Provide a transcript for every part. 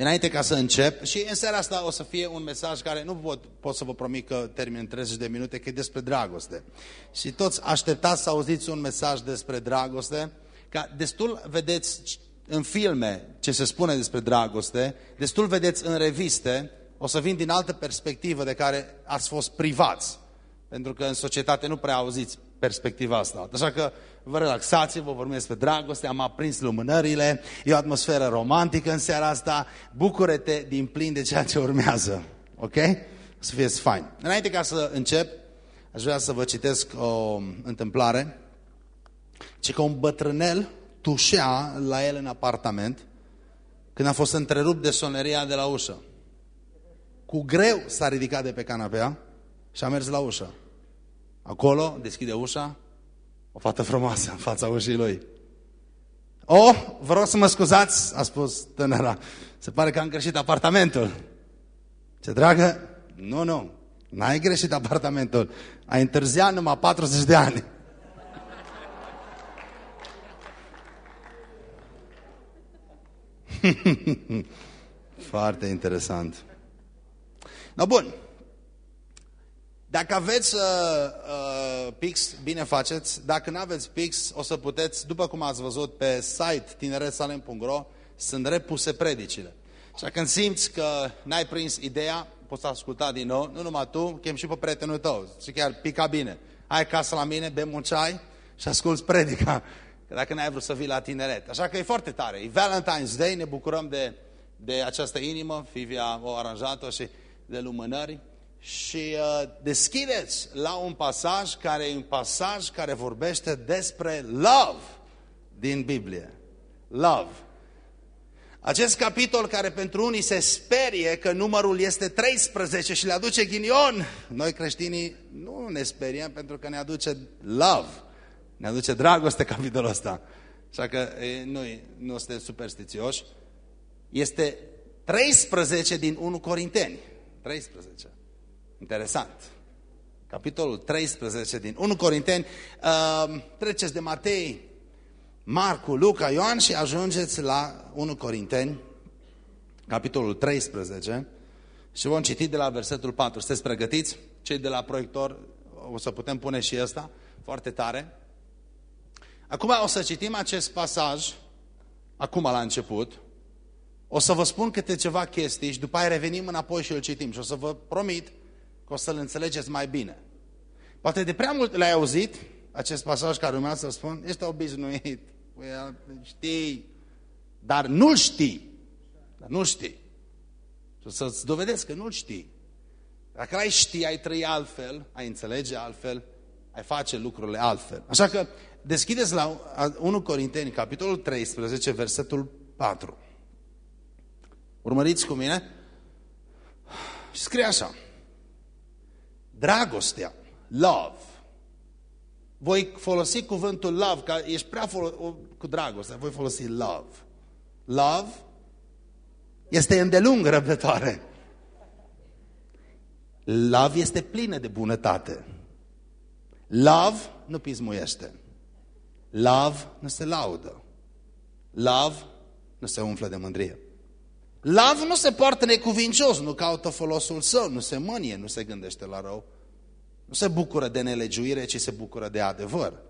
Înainte ca să încep, și în seara asta o să fie un mesaj care nu pot, pot să vă promit că termin în 30 de minute, că e despre dragoste. Și toți așteptați să auziți un mesaj despre dragoste, ca destul vedeți în filme ce se spune despre dragoste, destul vedeți în reviste, o să vin din altă perspectivă de care ați fost privați. Pentru că în societate nu prea auziți perspectiva asta. Așa că vă relaxați, vă vorbim despre dragoste, am aprins lumânările, e o atmosferă romantică în seara asta, bucură-te din plin de ceea ce urmează. Ok? Să fie fain. Înainte ca să încep, aș vrea să vă citesc o întâmplare, ce că un bătrânel tușea la el în apartament când a fost întrerupt de soneria de la ușă. Cu greu s-a ridicat de pe canapea și a mers la ușă. Acolo deschide ușa, o fată frumoasă în fața ușii lui. O, vă rog să mă scuzați, a spus tânăra. Se pare că am greșit apartamentul. Ce dragă? Nu, nu. N-ai greșit apartamentul. Ai întârziat numai 40 de ani. Foarte interesant. No, bun. Dacă aveți uh, uh, Pix, bine faceți. Dacă nu aveți Pix, o să puteți, după cum ați văzut pe site tineretsalem.ro, sunt repuse predicile. Și când simți că n-ai prins ideea, poți asculta din nou, nu numai tu, chem și pe prietenul tău. Și chiar pica bine. Hai acasă la mine, bem un ceai și asculți predica. Că dacă n-ai vrut să vii la tineret. Așa că e foarte tare. E Valentine's Day, ne bucurăm de, de această inimă. Fivia o aranjat-o și de lumânări și uh, deschideți la un pasaj care e un pasaj care vorbește despre love din Biblie. Love. Acest capitol care pentru unii se sperie că numărul este 13 și le aduce ghinion, noi creștinii nu ne speriem pentru că ne aduce love, ne aduce dragoste capitolul ăsta. Așa că nu, nu suntem superstițioși. Este 13 din 1 Corinteni. 13. Interesant. Capitolul 13 din 1 Corinteni. Uh, treceți de Matei, Marcu, Luca, Ioan și ajungeți la 1 Corinteni, capitolul 13 și vom citi de la versetul 4. Sunteți pregătiți? Cei de la proiector, o să putem pune și ăsta, foarte tare. Acum o să citim acest pasaj, acum la început, o să vă spun câte ceva chestii și după aia revenim înapoi și îl citim și o să vă promit că o să-l înțelegeți mai bine. Poate de prea mult l-ai auzit, acest pasaj care urmează să spun, ești obișnuit, știi, dar nu-l știi. Dar nu-l știi. Și o să-ți dovedesc că nu-l știi. Dacă ai ști, ai trăi altfel, ai înțelege altfel, ai face lucrurile altfel. Așa că deschideți la 1 Corinteni, capitolul 13, versetul 4. Urmăriți cu mine și scrie așa. Dragostea, love. Voi folosi cuvântul love, că ești prea cu dragoste, voi folosi love. Love este îndelung răbdătoare. Love este plină de bunătate. Love nu pismuiește. Love nu se laudă. Love nu se umflă de mândrie. Love nu se poartă necuvincios, nu caută folosul său, nu se mânie, nu se gândește la rău. Nu se bucură de nelegiuire, ci se bucură de adevăr.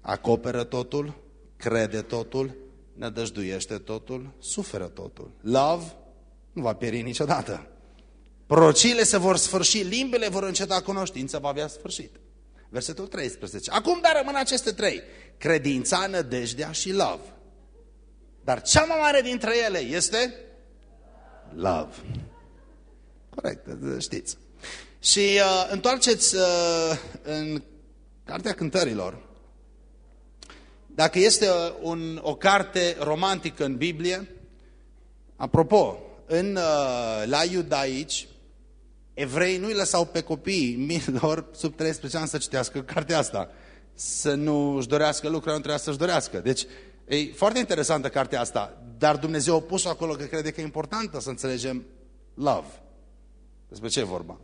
Acoperă totul, crede totul, nădăjduiește totul, suferă totul. Love nu va pieri niciodată. Prorociile se vor sfârși, limbile vor înceta, cunoștința va avea sfârșit. Versetul 13. Acum dar rămân aceste trei. Credința, nădejdea și love. Dar cea mai mare dintre ele este love. Corect, știți. Și uh, întoarceți uh, în Cartea Cântărilor. Dacă este un, o carte romantică în Biblie, apropo, în, uh, la iudaici, evrei nu-i lăsau pe copii miilor sub 13 ani să citească cartea asta. Să nu își dorească lucruri, nu trebuia să-și dorească. Deci, e foarte interesantă cartea asta, dar Dumnezeu a pus acolo că crede că e importantă să înțelegem love. Despre ce e vorba?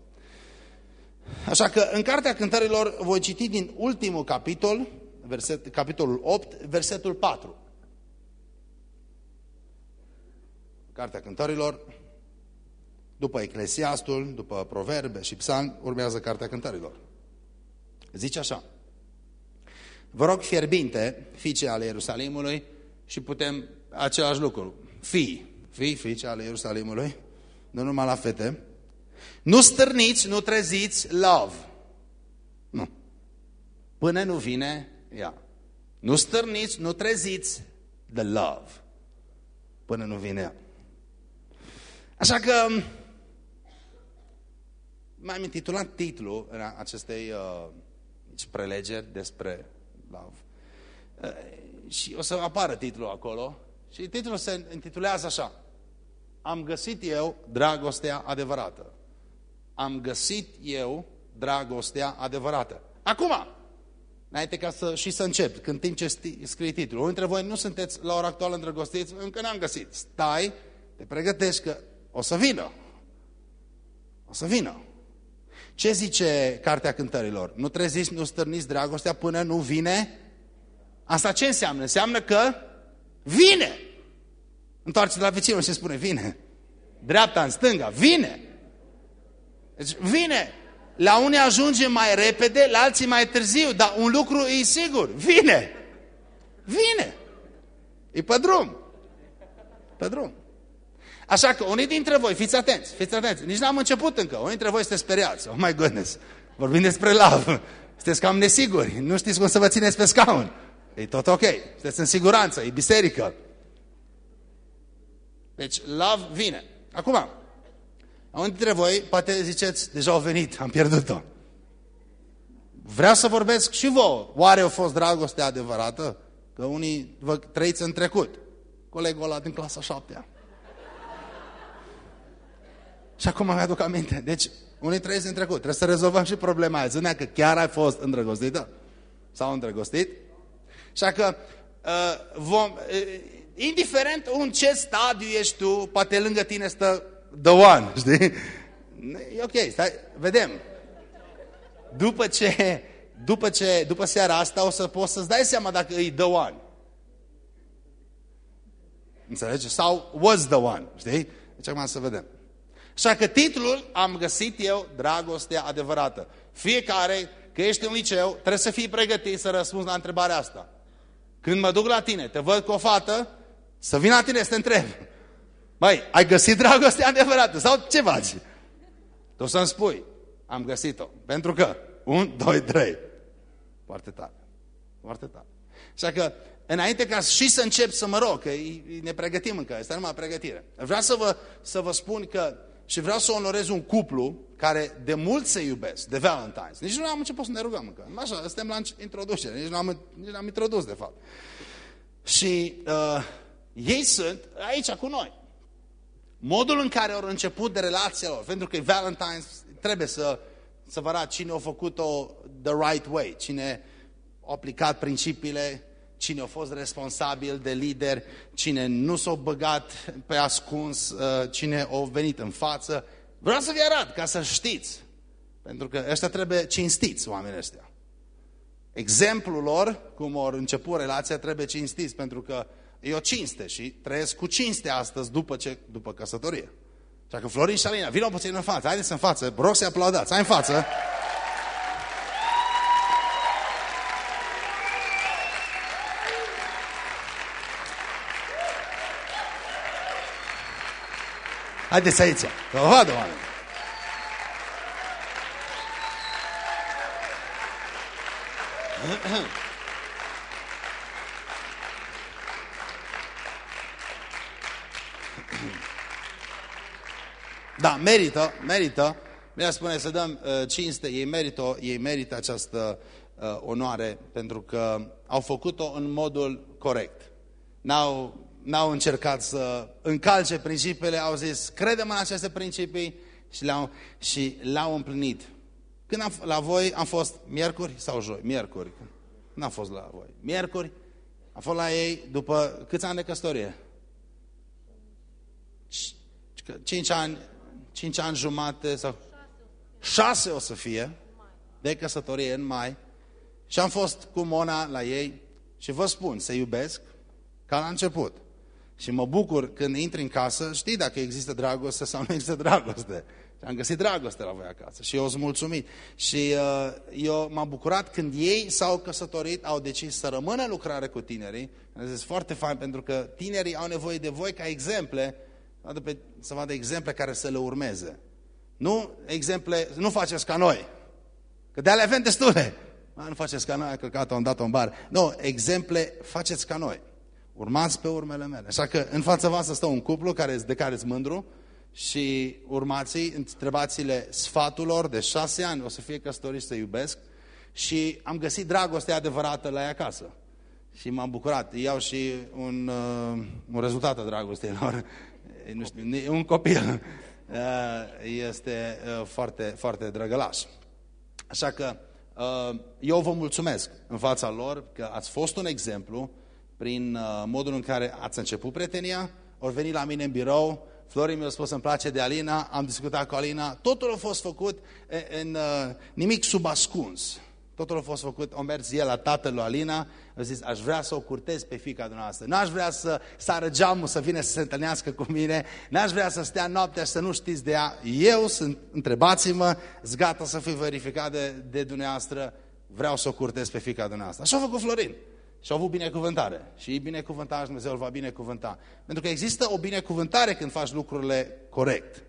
Așa că în Cartea Cântărilor voi citi din ultimul capitol, verset, capitolul 8, versetul 4. Cartea Cântărilor, după Eclesiastul, după Proverbe și Psalm, urmează Cartea Cântărilor. Zice așa, Vă rog fierbinte, fiice ale Ierusalimului, și putem același lucru. Fii, fii, fiice ale Ierusalimului, nu numai la fete. Nu stârniți, nu treziți love. Nu. Până nu vine ea. Nu stârniți, nu treziți the love. Până nu vine ea. Așa că m-am intitulat titlul acestei uh, prelegeri despre love. Uh, și o să apară titlul acolo. Și titlul se intitulează așa. Am găsit eu dragostea adevărată. Am găsit eu dragostea adevărată. Acum, înainte ca să, și să încep, când timp ce scrii titlul, unul dintre voi nu sunteți la ora actuală îndrăgostiți, încă n-am găsit. Stai, te pregătești că o să vină. O să vină. Ce zice Cartea Cântărilor? Nu treziți, nu stârniți dragostea până nu vine? Asta ce înseamnă? Înseamnă că vine. Întoarce la vecinul și spune, vine. Dreapta în stânga, vine. Deci vine. La unii ajunge mai repede, la alții mai târziu, dar un lucru e sigur, vine. Vine. E pe drum. Pe drum. Așa că unii dintre voi, fiți atenți, fiți atenți, nici n-am început încă, unii dintre voi este speriați, oh my goodness, vorbim despre love, sunteți cam nesiguri, nu știți cum să vă țineți pe scaun. E tot ok, sunteți în siguranță, e biserică. Deci, love vine. Acum, unii dintre voi, poate ziceți, deja au venit, am pierdut-o. Vreau să vorbesc și vouă. Oare a fost dragoste adevărată? Că unii vă trăiți în trecut. Colegul ăla din clasa șaptea. Și acum mi-aduc aminte. Deci, unii trăiesc în trecut. Trebuie să rezolvăm și problema aia. Zânea că chiar ai fost îndrăgostită? Sau îndrăgostit? Așa că, uh, vom, uh, indiferent în ce stadiu ești tu, poate lângă tine stă the one, știi? E ok, stai, vedem. După ce, după ce, după seara asta o să poți să-ți dai seama dacă e the one. Înțelegi? Sau was the one, știi? Deci acum să vedem. Așa că titlul am găsit eu dragostea adevărată. Fiecare, că ești în liceu, trebuie să fii pregătit să răspunzi la întrebarea asta. Când mă duc la tine, te văd cu o fată, să vin la tine să te întreb. Băi, ai găsit dragostea adevărată sau ce faci? Tu să-mi spui, am găsit-o. Pentru că, un, doi, trei. Foarte tare. Foarte tare. Așa că, înainte ca și să încep să mă rog, că ne pregătim încă, este numai pregătire. Vreau să vă, să vă spun că și vreau să onorez un cuplu care de mult se iubesc, de Valentine's. Nici nu am început să ne rugăm încă. Așa, suntem la introducere, nici nu am, nici am introdus, de fapt. Și uh, ei sunt aici cu noi. Modul în care au început de relația lor, pentru că Valentine's trebuie să, să vă arăt cine a făcut-o the right way, cine a aplicat principiile cine a fost responsabil de lider, cine nu s-a băgat pe ascuns, uh, cine a venit în față. Vreau să vi arăt, ca să știți. Pentru că ăștia trebuie cinstiți, oamenii ăștia. Exemplul lor, cum au început relația, trebuie cinstiți, pentru că e o cinste și trăiesc cu cinste astăzi după, ce, după căsătorie. Așa că Florin și Alina, vină puțin în față, haideți în față, rog să aplaudați, hai în față. Haideți aici, că o vadă oameni. Da, merită, merită. Mi-a spune să dăm uh, cinste, ei merită, ei merită această uh, onoare pentru că au făcut-o în modul corect. N-au n-au încercat să încalce principiile, au zis, credem în aceste principii și le-au, și le-au împlinit. Când am, la voi am fost miercuri sau joi? Miercuri. N-am fost la voi. Miercuri. Am fost la ei după câți ani de căsătorie? Cinci ani, cinci ani jumate sau șase o să fie de căsătorie în mai. Și am fost cu Mona la ei și vă spun, se iubesc ca la început. Și mă bucur când intri în casă, știi dacă există dragoste sau nu există dragoste. Și am găsit dragoste la voi acasă și eu sunt mulțumit. Și uh, eu m-am bucurat când ei s-au căsătorit, au decis să rămână în lucrare cu tinerii. Am zis foarte fain pentru că tinerii au nevoie de voi ca exemple, să vadă exemple care să le urmeze. Nu exemple, nu faceți ca noi. Că de ale avem destule. Ma, nu faceți ca noi, a călcat am dat-o în bar. Nu, exemple, faceți ca noi. Urmați pe urmele mele. Așa că în fața voastră stă un cuplu care, de care îți mândru și urmați întrebați-le sfatul lor de șase ani, o să fie căsătoriți să iubesc și am găsit dragostea adevărată la ea acasă. Și m-am bucurat. Iau și un, uh, un rezultat al dragostei lor. Nu știu, un copil. Uh, este uh, foarte, foarte drăgălaș. Așa că uh, eu vă mulțumesc în fața lor că ați fost un exemplu prin uh, modul în care ați început prietenia, ori veni la mine în birou, Florin mi-a spus, îmi place de Alina, am discutat cu Alina, totul a fost făcut în uh, nimic subascuns. Totul a fost făcut, o mers el la tatăl lui Alina, a zis, aș vrea să o curtez pe fica dumneavoastră. N-aș vrea să sară geamul să vină să se întâlnească cu mine, n-aș vrea să stea noaptea și să nu știți de ea. Eu sunt, întrebați-mă, sunt gata să fiu verificat de, de dumneavoastră, vreau să o curtez pe fica dumneavoastră. Așa a făcut Florin. Și au avut binecuvântare. Și binecuvântare Dumnezeu îl va binecuvânta. Pentru că există o binecuvântare când faci lucrurile corect.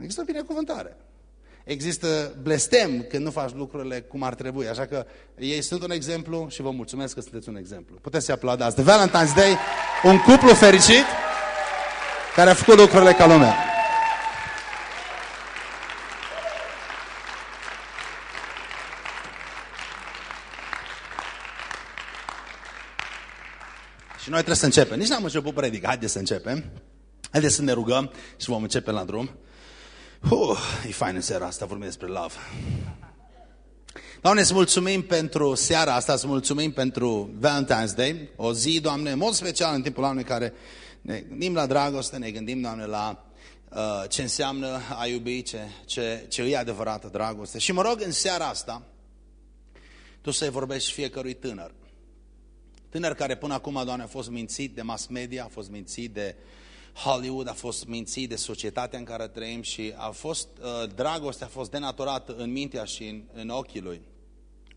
Există o binecuvântare. Există blestem când nu faci lucrurile cum ar trebui. Așa că ei sunt un exemplu și vă mulțumesc că sunteți un exemplu. Puteți să aplaudați. De Valentine's Day, un cuplu fericit care a făcut lucrurile ca lumea. Noi trebuie să începem. Nici n-am început predica. Haideți să începem. Haideți să ne rugăm și vom începe la drum. Uh, e fain în seara asta, vorbim despre love. Doamne, îți mulțumim pentru seara asta, îți mulțumim pentru Valentine's Day, o zi, Doamne, în mod special în timpul anului care ne gândim la dragoste, ne gândim, Doamne, la uh, ce înseamnă a iubi, ce, ce, ce e adevărată dragoste. Și mă rog în seara asta, Tu să-i vorbești fiecărui tânăr. Tânăr care până acum, Doamne, a fost mințit de mass media, a fost mințit de uh, Hollywood, a fost mințit de societatea în care trăim și a fost, uh, dragostea a fost denaturată în mintea și în, în ochii lui.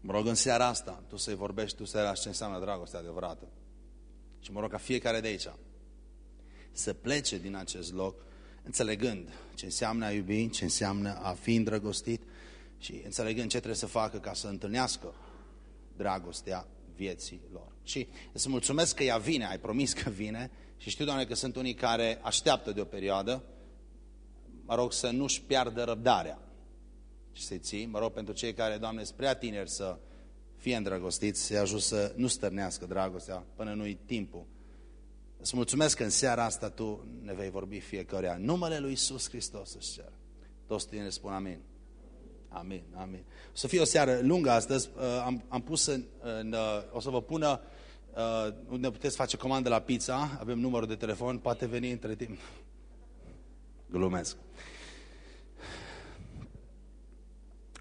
Mă rog în seara asta, tu să-i vorbești, tu să ce înseamnă dragostea adevărată. Și mă rog ca fiecare de aici să plece din acest loc înțelegând ce înseamnă a iubi, ce înseamnă a fi îndrăgostit și înțelegând ce trebuie să facă ca să întâlnească dragostea vieții lor. Și să mulțumesc că ea vine, ai promis că vine și știu, Doamne, că sunt unii care așteaptă de o perioadă, mă rog să nu-și piardă răbdarea și să-i ții. Mă rog pentru cei care, Doamne, sunt prea tineri să fie îndrăgostiți, să-i ajut să nu stărnească dragostea până nu-i timpul. Îți mulțumesc că în seara asta Tu ne vei vorbi fiecăruia. Numele Lui Iisus Hristos își cer. Toți tine spun amin. Amin, amin. O să fie o seară lungă astăzi. Uh, am, am pus în, în, uh, o să vă pună uh, unde puteți face comandă la pizza, avem numărul de telefon, poate veni între timp. Glumesc.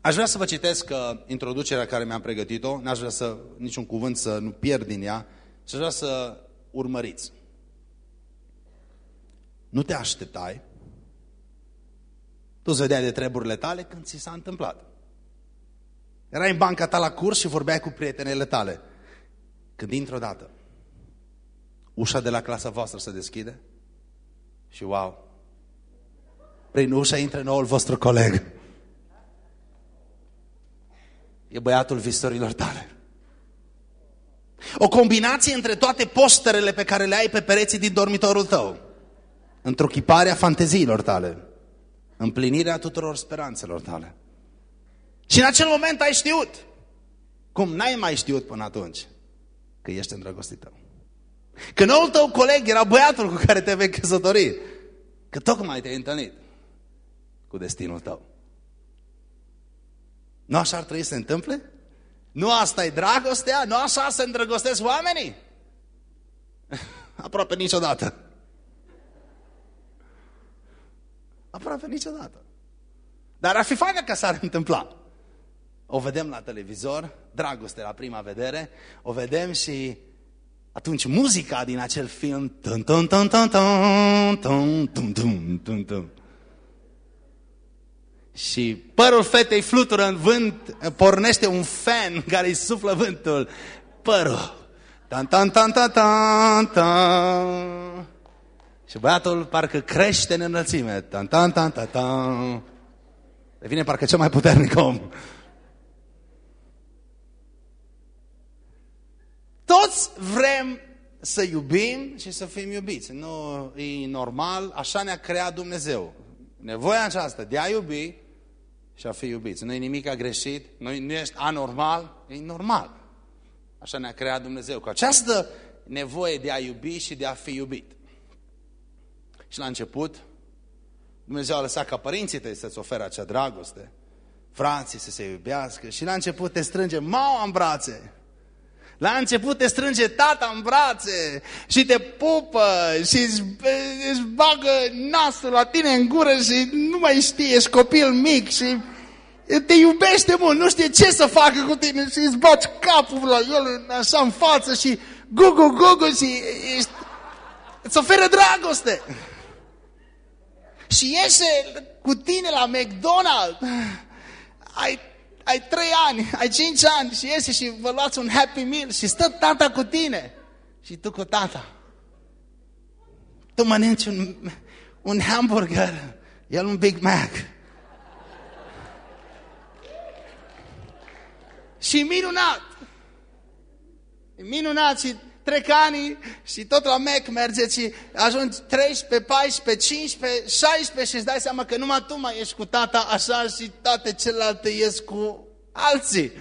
Aș vrea să vă citesc uh, introducerea care mi-am pregătit-o, n-aș vrea să, niciun cuvânt să nu pierd din ea, și aș vrea să urmăriți. Nu te așteptai, tu îți vedeai de treburile tale când ți s-a întâmplat. Erai în banca ta la curs și vorbeai cu prietenele tale. Când dintr-o dată ușa de la clasa voastră se deschide și wow, prin ușa intră noul vostru coleg. E băiatul vistorilor tale. O combinație între toate posterele pe care le ai pe pereții din dormitorul tău. Într-o chipare a fanteziilor tale. Împlinirea tuturor speranțelor tale. Și în acel moment ai știut. Cum n-ai mai știut până atunci că ești îndrăgostit tău. Că noul tău coleg era băiatul cu care te vei căsători. Că tocmai te-ai întâlnit cu destinul tău. Nu așa ar trebui să se întâmple? Nu asta e dragostea? Nu așa se îndrăgostesc oamenii? Aproape niciodată. Aproape niciodată. Dar ar fi faină că s-ar întâmpla. O vedem la televizor, dragoste la prima vedere, o vedem și atunci muzica din acel film tum, tum, tum, tum, tum, tum, tum, tum, tum, tum. și părul fetei flutură în vânt, pornește un fan care îi suflă vântul. Părul. Tan, tan, tan, tan, tan, tan. Și băiatul parcă crește în înălțime. Tan, tan, tan, tan, tan. Devine parcă cel mai puternic om. Toți vrem să iubim și să fim iubiți. Nu e normal, așa ne-a creat Dumnezeu. Nevoia aceasta de a iubi și a fi iubiți. Nu e nimic greșit, nu, nu ești anormal, e normal. Așa ne-a creat Dumnezeu, cu această nevoie de a iubi și de a fi iubit. Și la început, Dumnezeu a lăsat ca părinții tăi să-ți ofere acea dragoste, frații să se iubească și la început te strânge mama în brațe. La început te strânge tata în brațe și te pupă și își, își bagă nasul la tine în gură și nu mai știi, ești copil mic și te iubește mult, nu știe ce să facă cu tine și îți bați capul la el așa în față și gugu, gugu și ești, îți oferă dragoste. Și iese cu tine la McDonald's, ai, ai trei ani, ai cinci ani și iese și vă luați un Happy Meal și stă tata cu tine și tu cu tata. Tu mănânci un, un hamburger, el un Big Mac. Și minunat! E minunat și trec ani și tot la Mac merge și ajungi 13, 14, 15, 16 și îți dai seama că numai tu mai ești cu tata așa și toate celelalte ies cu alții.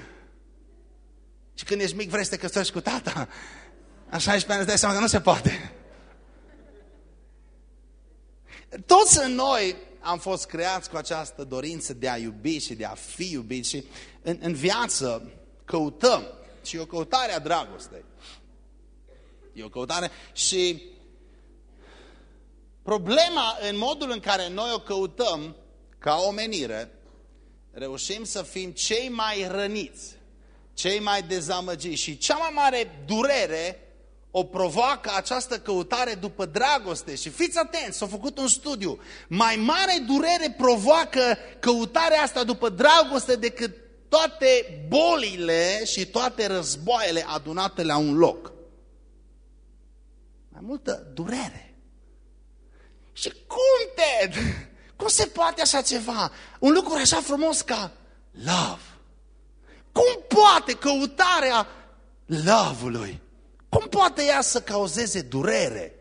Și când ești mic vrei să te căsătorești cu tata. A 16 ani îți dai seama că nu se poate. Toți în noi am fost creați cu această dorință de a iubi și de a fi iubit și în, în viață căutăm și o căutare a dragostei. E o căutare și problema în modul în care noi o căutăm ca omenire, reușim să fim cei mai răniți, cei mai dezamăgiți și cea mai mare durere o provoacă această căutare după dragoste. Și fiți atenți, s-a făcut un studiu. Mai mare durere provoacă căutarea asta după dragoste decât toate bolile și toate războaiele adunate la un loc. Mai multă durere. Și cum, Ted? Cum se poate așa ceva? Un lucru așa frumos ca love. Cum poate căutarea love-ului? Cum poate ea să cauzeze durere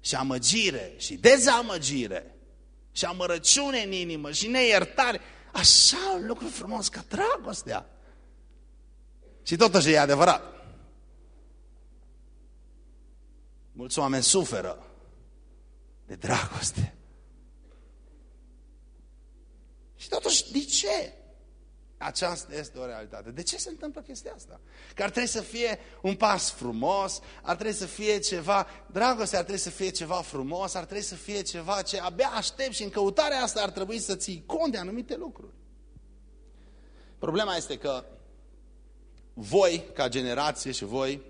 și amăgire și dezamăgire și amărăciune în inimă și neiertare? Așa un lucru frumos ca dragostea. Și totuși e adevărat. Mulți oameni suferă de dragoste. Și totuși, de ce? Aceasta este o realitate. De ce se întâmplă chestia asta? Că ar trebui să fie un pas frumos, ar trebui să fie ceva, dragoste ar trebui să fie ceva frumos, ar trebui să fie ceva ce abia aștept și în căutarea asta ar trebui să ții cont de anumite lucruri. Problema este că voi, ca generație și voi,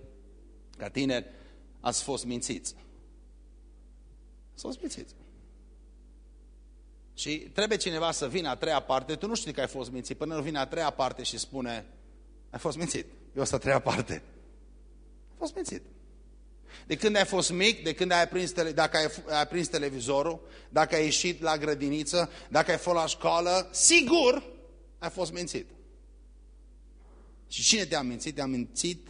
ca tineri, ați fost mințiți. Ați fost mințiți. Și trebuie cineva să vină a treia parte, tu nu știi că ai fost mințit, până nu vine a treia parte și spune, ai fost mințit, eu asta a treia parte. Ai fost mințit. De când ai fost mic, de când ai aprins, tele, dacă ai, ai aprins televizorul, dacă ai ieșit la grădiniță, dacă ai fost la școală, sigur ai fost mințit. Și cine te-a mințit? Te-a mințit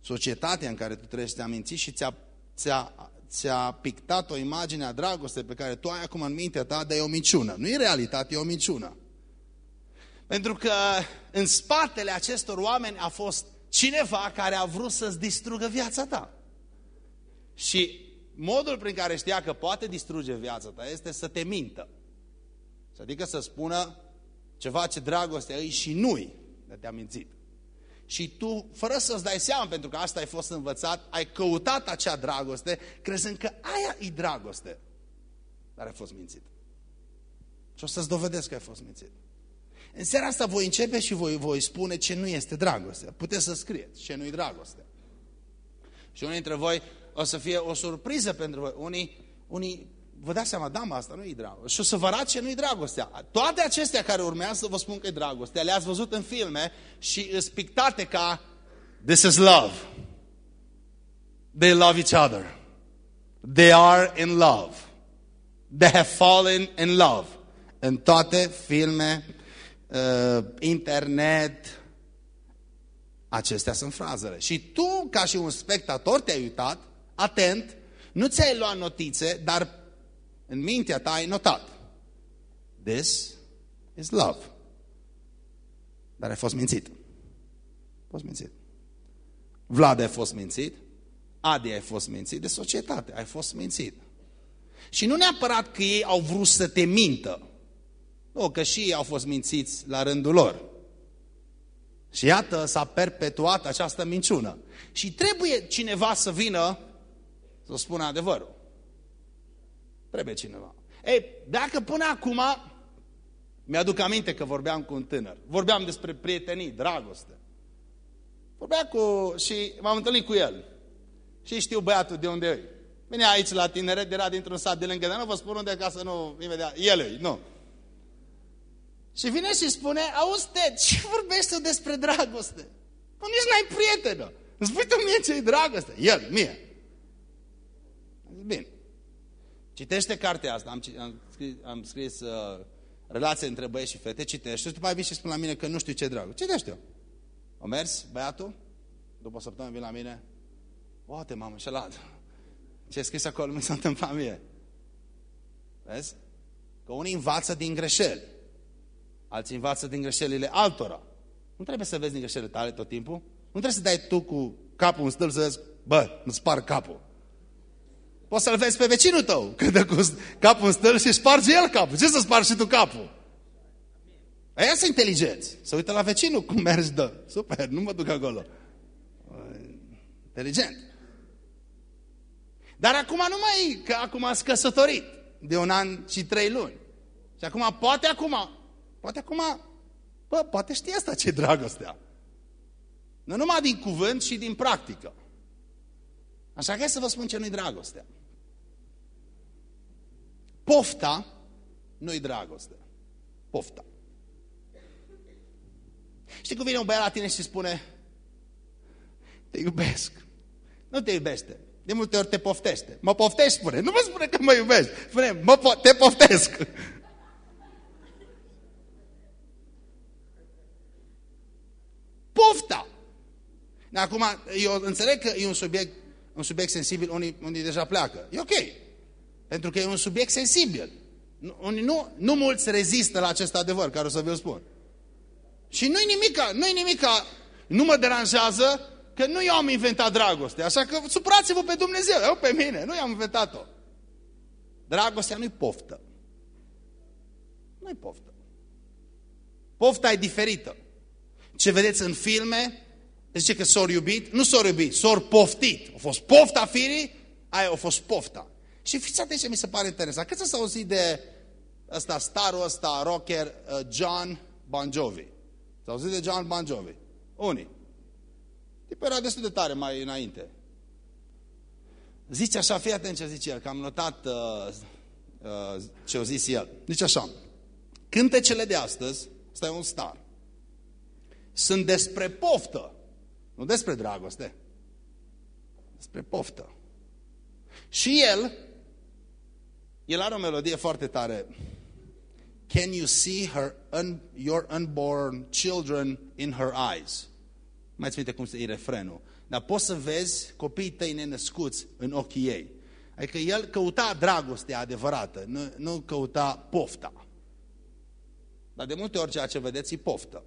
societatea în care tu trăiești, te-a mințit și ți-a, ți-a ți-a pictat o imagine a dragostei pe care tu ai acum în mintea ta, dar e o minciună. Nu e realitate, e o minciună. Pentru că în spatele acestor oameni a fost cineva care a vrut să-ți distrugă viața ta. Și modul prin care știa că poate distruge viața ta este să te mintă. Adică să spună ceva ce dragostea îi și nu-i, de te-a mințit și tu, fără să-ți dai seama, pentru că asta ai fost învățat, ai căutat acea dragoste, crezând că aia e dragoste. Dar ai fost mințit. Și o să-ți dovedesc că ai fost mințit. În seara asta voi începe și voi, voi spune ce nu este dragoste. Puteți să scrieți ce nu e dragoste. Și unii dintre voi o să fie o surpriză pentru voi. Unii, unii vă dați seama, da, asta nu e dragoste. Și o să vă arăt ce nu-i dragostea. Toate acestea care urmează, vă spun că e dragoste. Le-ați văzut în filme și îs pictate ca This is love. They love each other. They are in love. They have fallen in love. În toate filme, uh, internet, acestea sunt frazele. Și tu, ca și un spectator, te-ai uitat, atent, nu ți-ai luat notițe, dar în mintea ta ai notat. This is love. Dar ai fost mințit. Ai fost mințit. Vlad ai fost mințit, Adi ai fost mințit, de societate ai fost mințit. Și nu neapărat că ei au vrut să te mintă. Nu, că și ei au fost mințiți la rândul lor. Și iată, s-a perpetuat această minciună. Și trebuie cineva să vină să spună adevărul. Trebuie cineva. Ei, dacă până acum, mi-aduc aminte că vorbeam cu un tânăr, vorbeam despre prietenii, dragoste. Vorbea cu, și m-am întâlnit cu el. Și știu băiatul de unde e. Vine aici la tineret, era dintr-un sat de lângă, dar nu vă spun unde ca să nu, imediat, el e, nu. Și vine și spune, auzi, te, ce vorbești despre dragoste? Nu, nici n-ai prietenă. Îmi spui tu mie ce-i dragoste. El, mie. Bine. Citește cartea asta, am, am scris, am scris uh, relație între băieți și fete, citește și după aia vii și spune la mine că nu știu ce dragă. Citește-o. O mers, băiatul, după o săptămână vine la mine, poate m-am înșelat. Ce ai scris acolo mi s-a întâmplat mie. Vezi? Că unii învață din greșeli. Alții învață din greșelile altora. Nu trebuie să vezi din greșelile tale tot timpul. Nu trebuie să dai tu cu capul în stâlp să vezi, bă, nu spar capul. Poți să-l vezi pe vecinul tău, că dă cu capul în stâlp și sparge el capul. Ce să spargi și tu capul? Aia sunt inteligenți. Să uită la vecinul cum mergi, dă. Super, nu mă duc acolo. Inteligent. Dar acum nu mai, că acum ați căsătorit de un an și trei luni. Și acum, poate acum, poate acum, bă, poate știi asta ce dragostea. Nu numai din cuvânt, și din practică. Așa că să vă spun ce nu-i dragostea. Pofta nu-i dragoste. Pofta. Știi cum vine un băiat la tine și spune Te iubesc. Nu te iubește. De multe ori te poftește. Mă poftești, spune. Nu mă spune că mă iubești. Spune, mă po te poftesc. Pofta. Acum, eu înțeleg că e un subiect, un subiect sensibil, unii, unii deja pleacă. E ok. Pentru că e un subiect sensibil. Nu, nu, nu mulți rezistă la acest adevăr, care o să vi-l spun. Și nu-i nimica, nu-i nimica, nu mă deranjează că nu eu am inventat dragoste. Așa că supărați-vă pe Dumnezeu, eu pe mine, nu i-am inventat-o. Dragostea nu-i poftă. Nu-i poftă. Pofta e diferită. Ce vedeți în filme, zice că s-au iubit, nu s-au iubit, s-au poftit. A fost pofta firii, aia a fost pofta. Și fiți atenți ce mi se pare interesant. Cât să auzit de ăsta, starul ăsta, rocker, uh, John Bon Jovi? S-au auzit de John Bon Jovi? Unii. Tipul era destul de tare mai înainte. Zice așa, fii atent ce zice el, că am notat uh, uh, ce a zis el. Zice așa, cântecele de astăzi, ăsta e un star, sunt despre poftă, nu despre dragoste, despre poftă. Și el, el are o melodie foarte tare. Can you see her un, your unborn children in her eyes? Mai ți cum e refrenul. Dar poți să vezi copiii tăi nenăscuți în ochii ei. Adică el căuta dragostea adevărată, nu, nu căuta pofta. Dar de multe ori ceea ce vedeți e poftă.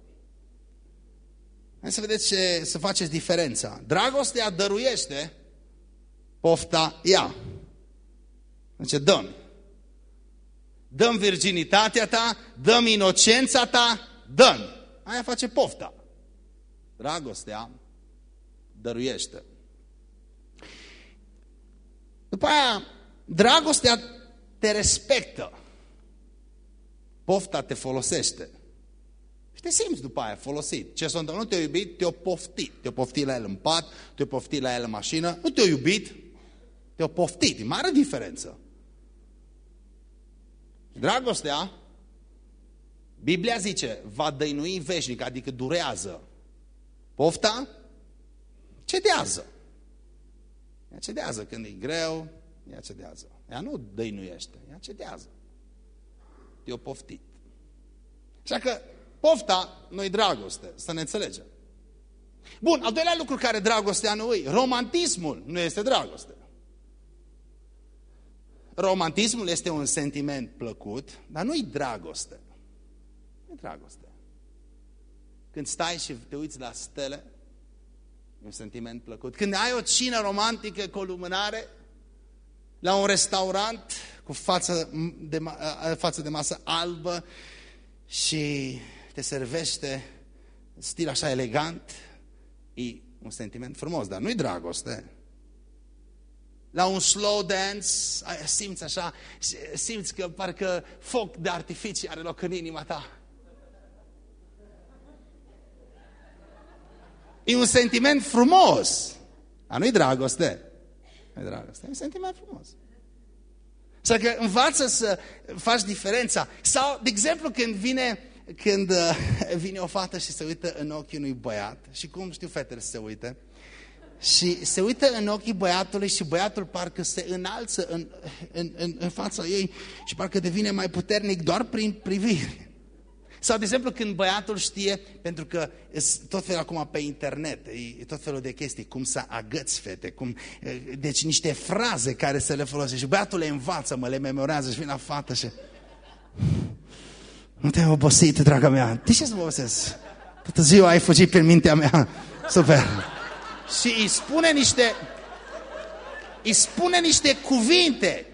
Hai să vedeți ce, să faceți diferența. Dragostea dăruiește, pofta ia. Deci dăm. Dăm virginitatea ta, dăm inocența ta, dăm. Aia face pofta. Dragostea dăruiește. După aia, dragostea te respectă. Pofta te folosește. Și te simți după aia folosit. Ce s-a întâmplat? Nu te-a iubit, te-a poftit. Te-a poftit la el în pat, te-a poftit la el în mașină. Nu te-a iubit, te-a poftit. E mare diferență. Dragostea, Biblia zice, va dăinui veșnic, adică durează. Pofta, cedează. Ea cedează când e greu, ea cedează. Ea nu dăinuiește, ea cedează. E-o poftit. Așa că pofta nu-i dragoste, să ne înțelegem. Bun, al doilea lucru care dragostea nu e, romantismul nu este dragoste. Romantismul este un sentiment plăcut, dar nu-i dragoste. Nu-i dragoste. Când stai și te uiți la stele, e un sentiment plăcut. Când ai o cină romantică cu o lumânare, la un restaurant cu față de, față de masă albă și te servește stil așa elegant, e un sentiment frumos, dar nu-i dragoste. La un slow dance, simți așa, simți că parcă foc de artificii are loc în inima ta. E un sentiment frumos, dar nu-i dragoste. Nu-i dragoste, e un sentiment frumos. Să că învață să faci diferența. Sau, de exemplu, când vine, când uh, vine o fată și se uită în ochii unui băiat, și cum știu fetele să se uite, și se uită în ochii băiatului și băiatul parcă se înalță în, în, în, în fața ei și parcă devine mai puternic doar prin privire. Sau, de exemplu, când băiatul știe, pentru că tot felul acum pe internet, e tot felul de chestii, cum să agăți fete, cum, deci niște fraze care să le folosești. Și băiatul le învață, mă, le memorează și vine la fată și... Nu te-ai obosit, draga mea. De ce să mă obosesc? Toată ziua ai fugit pe mintea mea. Super. Și îi spune niște... Îi spune niște cuvinte.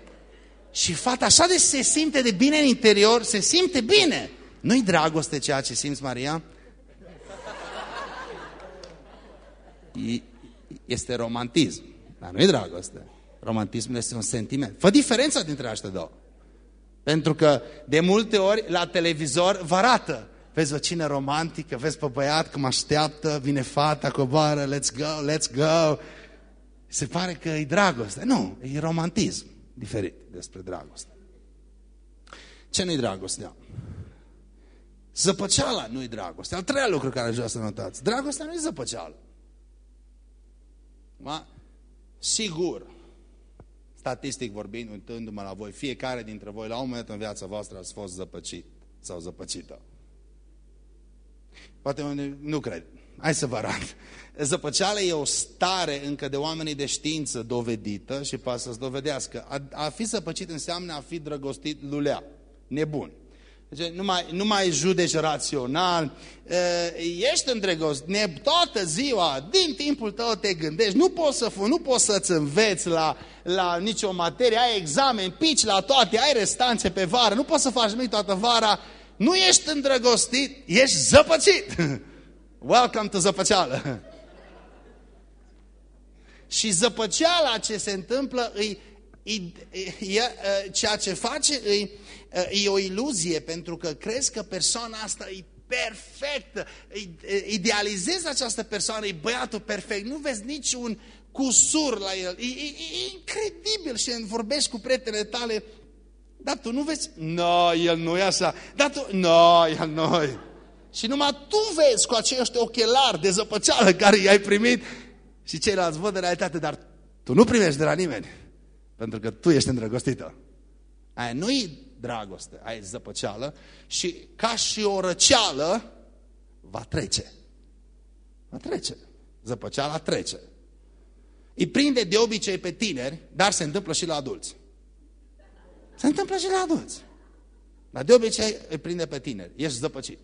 Și fata așa de se simte de bine în interior, se simte bine. Nu-i dragoste ceea ce simți, Maria? Este romantism, dar nu-i dragoste. Romantismul este un sentiment. Fă diferența dintre aceste două. Pentru că de multe ori la televizor vă arată. Vezi o cină romantică, vezi pe băiat cum așteaptă, vine fata, coboară, let's go, let's go. Se pare că e dragoste. Nu, e romantism diferit despre dragoste. Ce nu-i dragostea? Zăpăceala nu-i dragoste. Al treilea lucru care aș vrea să notați. Dragostea nu-i zăpăceală. Ma? Sigur, statistic vorbind, uitându-mă la voi, fiecare dintre voi la un moment în viața voastră ați fost zăpăcit sau zăpăcită. Poate nu cred. Hai să vă arăt. Zăpăceala e o stare încă de oamenii de știință dovedită și poate să-ți dovedească. A, a fi zăpăcit înseamnă a fi drăgostit lulea, nebun. Deci, nu mai, nu mai judeci rațional, ești îndrăgost, ne, toată ziua, din timpul tău te gândești, nu poți să nu poți să-ți înveți la, la nicio materie, ai examen, pici la toate, ai restanțe pe vară, nu poți să faci nimic toată vara, nu ești îndrăgostit, ești zăpăcit. Welcome to zăpăceală. Și zăpăceala ce se întâmplă, e, e, e, e, ceea ce face, e, e o iluzie pentru că crezi că persoana asta e perfectă, idealizezi această persoană, e băiatul perfect, nu vezi niciun cusur la el, e, e, e incredibil și vorbești cu prietele tale, dar tu nu vezi, nu, no, el nu e așa, dar tu, nu, no, el nu e. Și numai tu vezi cu acești ochelari de zăpăceală care i-ai primit și ceilalți văd de realitate, dar tu nu primești de la nimeni, pentru că tu ești îndrăgostită. Aia nu-i dragoste, ai zăpăceală și ca și o răceală va trece. Va trece. Zăpăceala trece. Îi prinde de obicei pe tineri, dar se întâmplă și la adulți. Se întâmplă și la adulți. Dar de obicei îi prinde pe tineri. Ești zăpăcit.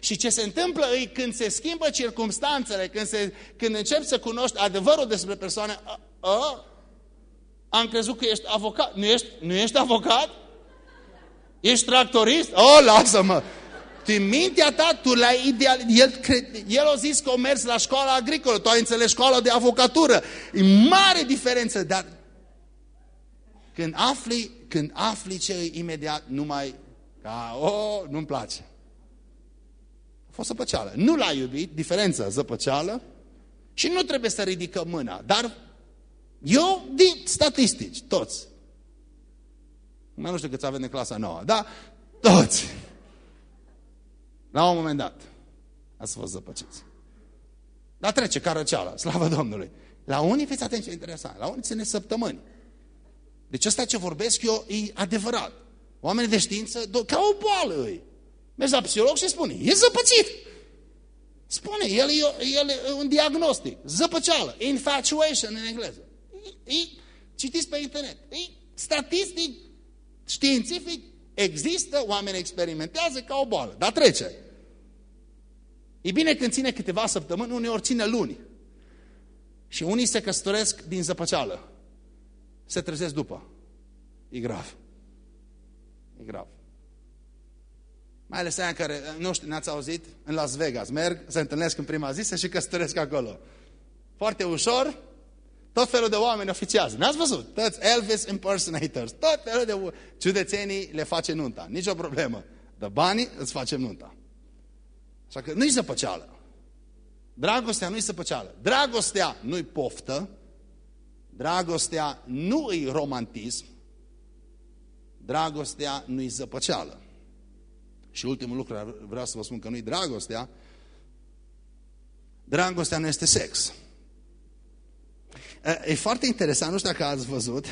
Și ce se întâmplă e când se schimbă circumstanțele, când, se, când începi să cunoști adevărul despre persoane, a, a, am crezut că ești avocat. Nu ești, nu ești avocat? Ești tractorist? Oh, lasă-mă! Tu în mintea ta, tu l-ai ideal... El, cred, el a zis că a mers la școala agricolă, tu ai înțeles școala de avocatură. E mare diferență, dar când afli, când afli ce imediat, nu mai... Ca, oh, nu-mi place. fost zăpăceală. Nu l-a iubit, diferența, zăpăceală, și nu trebuie să ridicăm mâna. Dar eu, din statistici, toți, mai nu știu câți avem în clasa nouă, da? Toți. La un moment dat, ați fost zăpăciți. Dar trece ca răceala, slavă Domnului. La unii, fiți atenți ce interesant, la unii ține săptămâni. Deci ăsta ce vorbesc eu e adevărat. Oamenii de știință, ca o boală îi. Mergi la psiholog și spune, e zăpăcit. Spune, el e, el e un diagnostic. Zăpăceală, infatuation în engleză. E, e, citiți pe internet. E statistic, științific, există, oamenii experimentează ca o boală, dar trece. E bine când ține câteva săptămâni, uneori ține luni. Și unii se căsătoresc din zăpăceală. Se trezesc după. E grav. E grav. Mai ales aia care, nu știu, ne-ați auzit? În Las Vegas. Merg, se întâlnesc în prima zi, se și căsătoresc acolo. Foarte ușor, tot felul de oameni oficiază. Ne-ați văzut? Toți Elvis impersonators. Tot felul de ciudățenii le face nunta. Nici o problemă. De banii îți facem nunta. Așa că nu-i zăpăceală. Dragostea nu-i zăpăceală. Dragostea nu-i poftă. Dragostea nu-i romantism. Dragostea nu-i zăpăceală. Și ultimul lucru, vreau să vă spun că nu-i dragostea. Dragostea nu este sex. E foarte interesant, nu știu dacă ați văzut,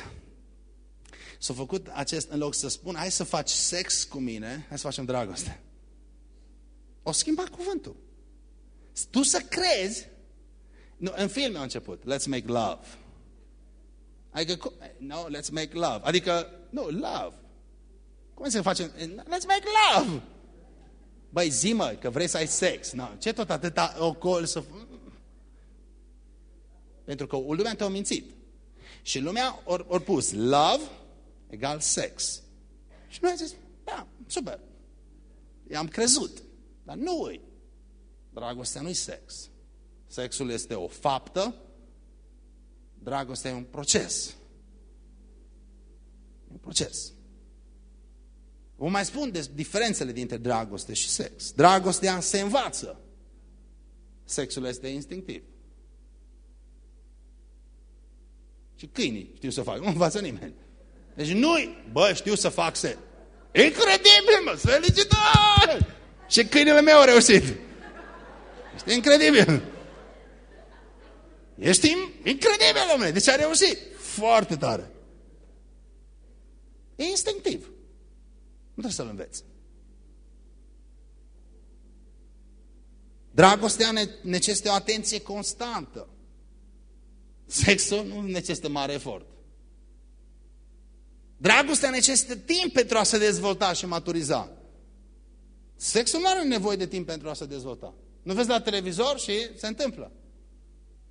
s-a făcut acest, în loc să spun, hai să faci sex cu mine, hai să facem dragoste. O schimba cuvântul. Tu să crezi, nu, în film a început, let's make love. Adică, no, let's make love. Adică, nu, love. Cum să facem? Let's make love. Băi, zi mă, că vrei să ai sex. No, ce tot atâta ocol să... Pentru că lumea te-a mințit. Și lumea ori or pus love egal sex. Și noi am zis, da, super. I-am crezut. Dar nu îi. Dragostea nu-i sex. Sexul este o faptă, dragostea e un proces. E un proces. Vă mai spun de diferențele dintre dragoste și sex. Dragostea se învață. Sexul este instinctiv. Și câinii știu să fac, nu învață nimeni. Deci nu-i, bă, știu să fac sex. Incredibil, mă, felicitări! Și câinele meu a reușit. Este incredibil. Ești incredibil, domnule. Deci a reușit. Foarte tare. E instinctiv. Nu trebuie să-l înveți. Dragostea necesită o atenție constantă. Sexul nu necesită mare efort. Dragostea necesită timp pentru a se dezvolta și maturiza. Sexul nu are nevoie de timp pentru a se dezvolta. Nu vezi la televizor și se întâmplă.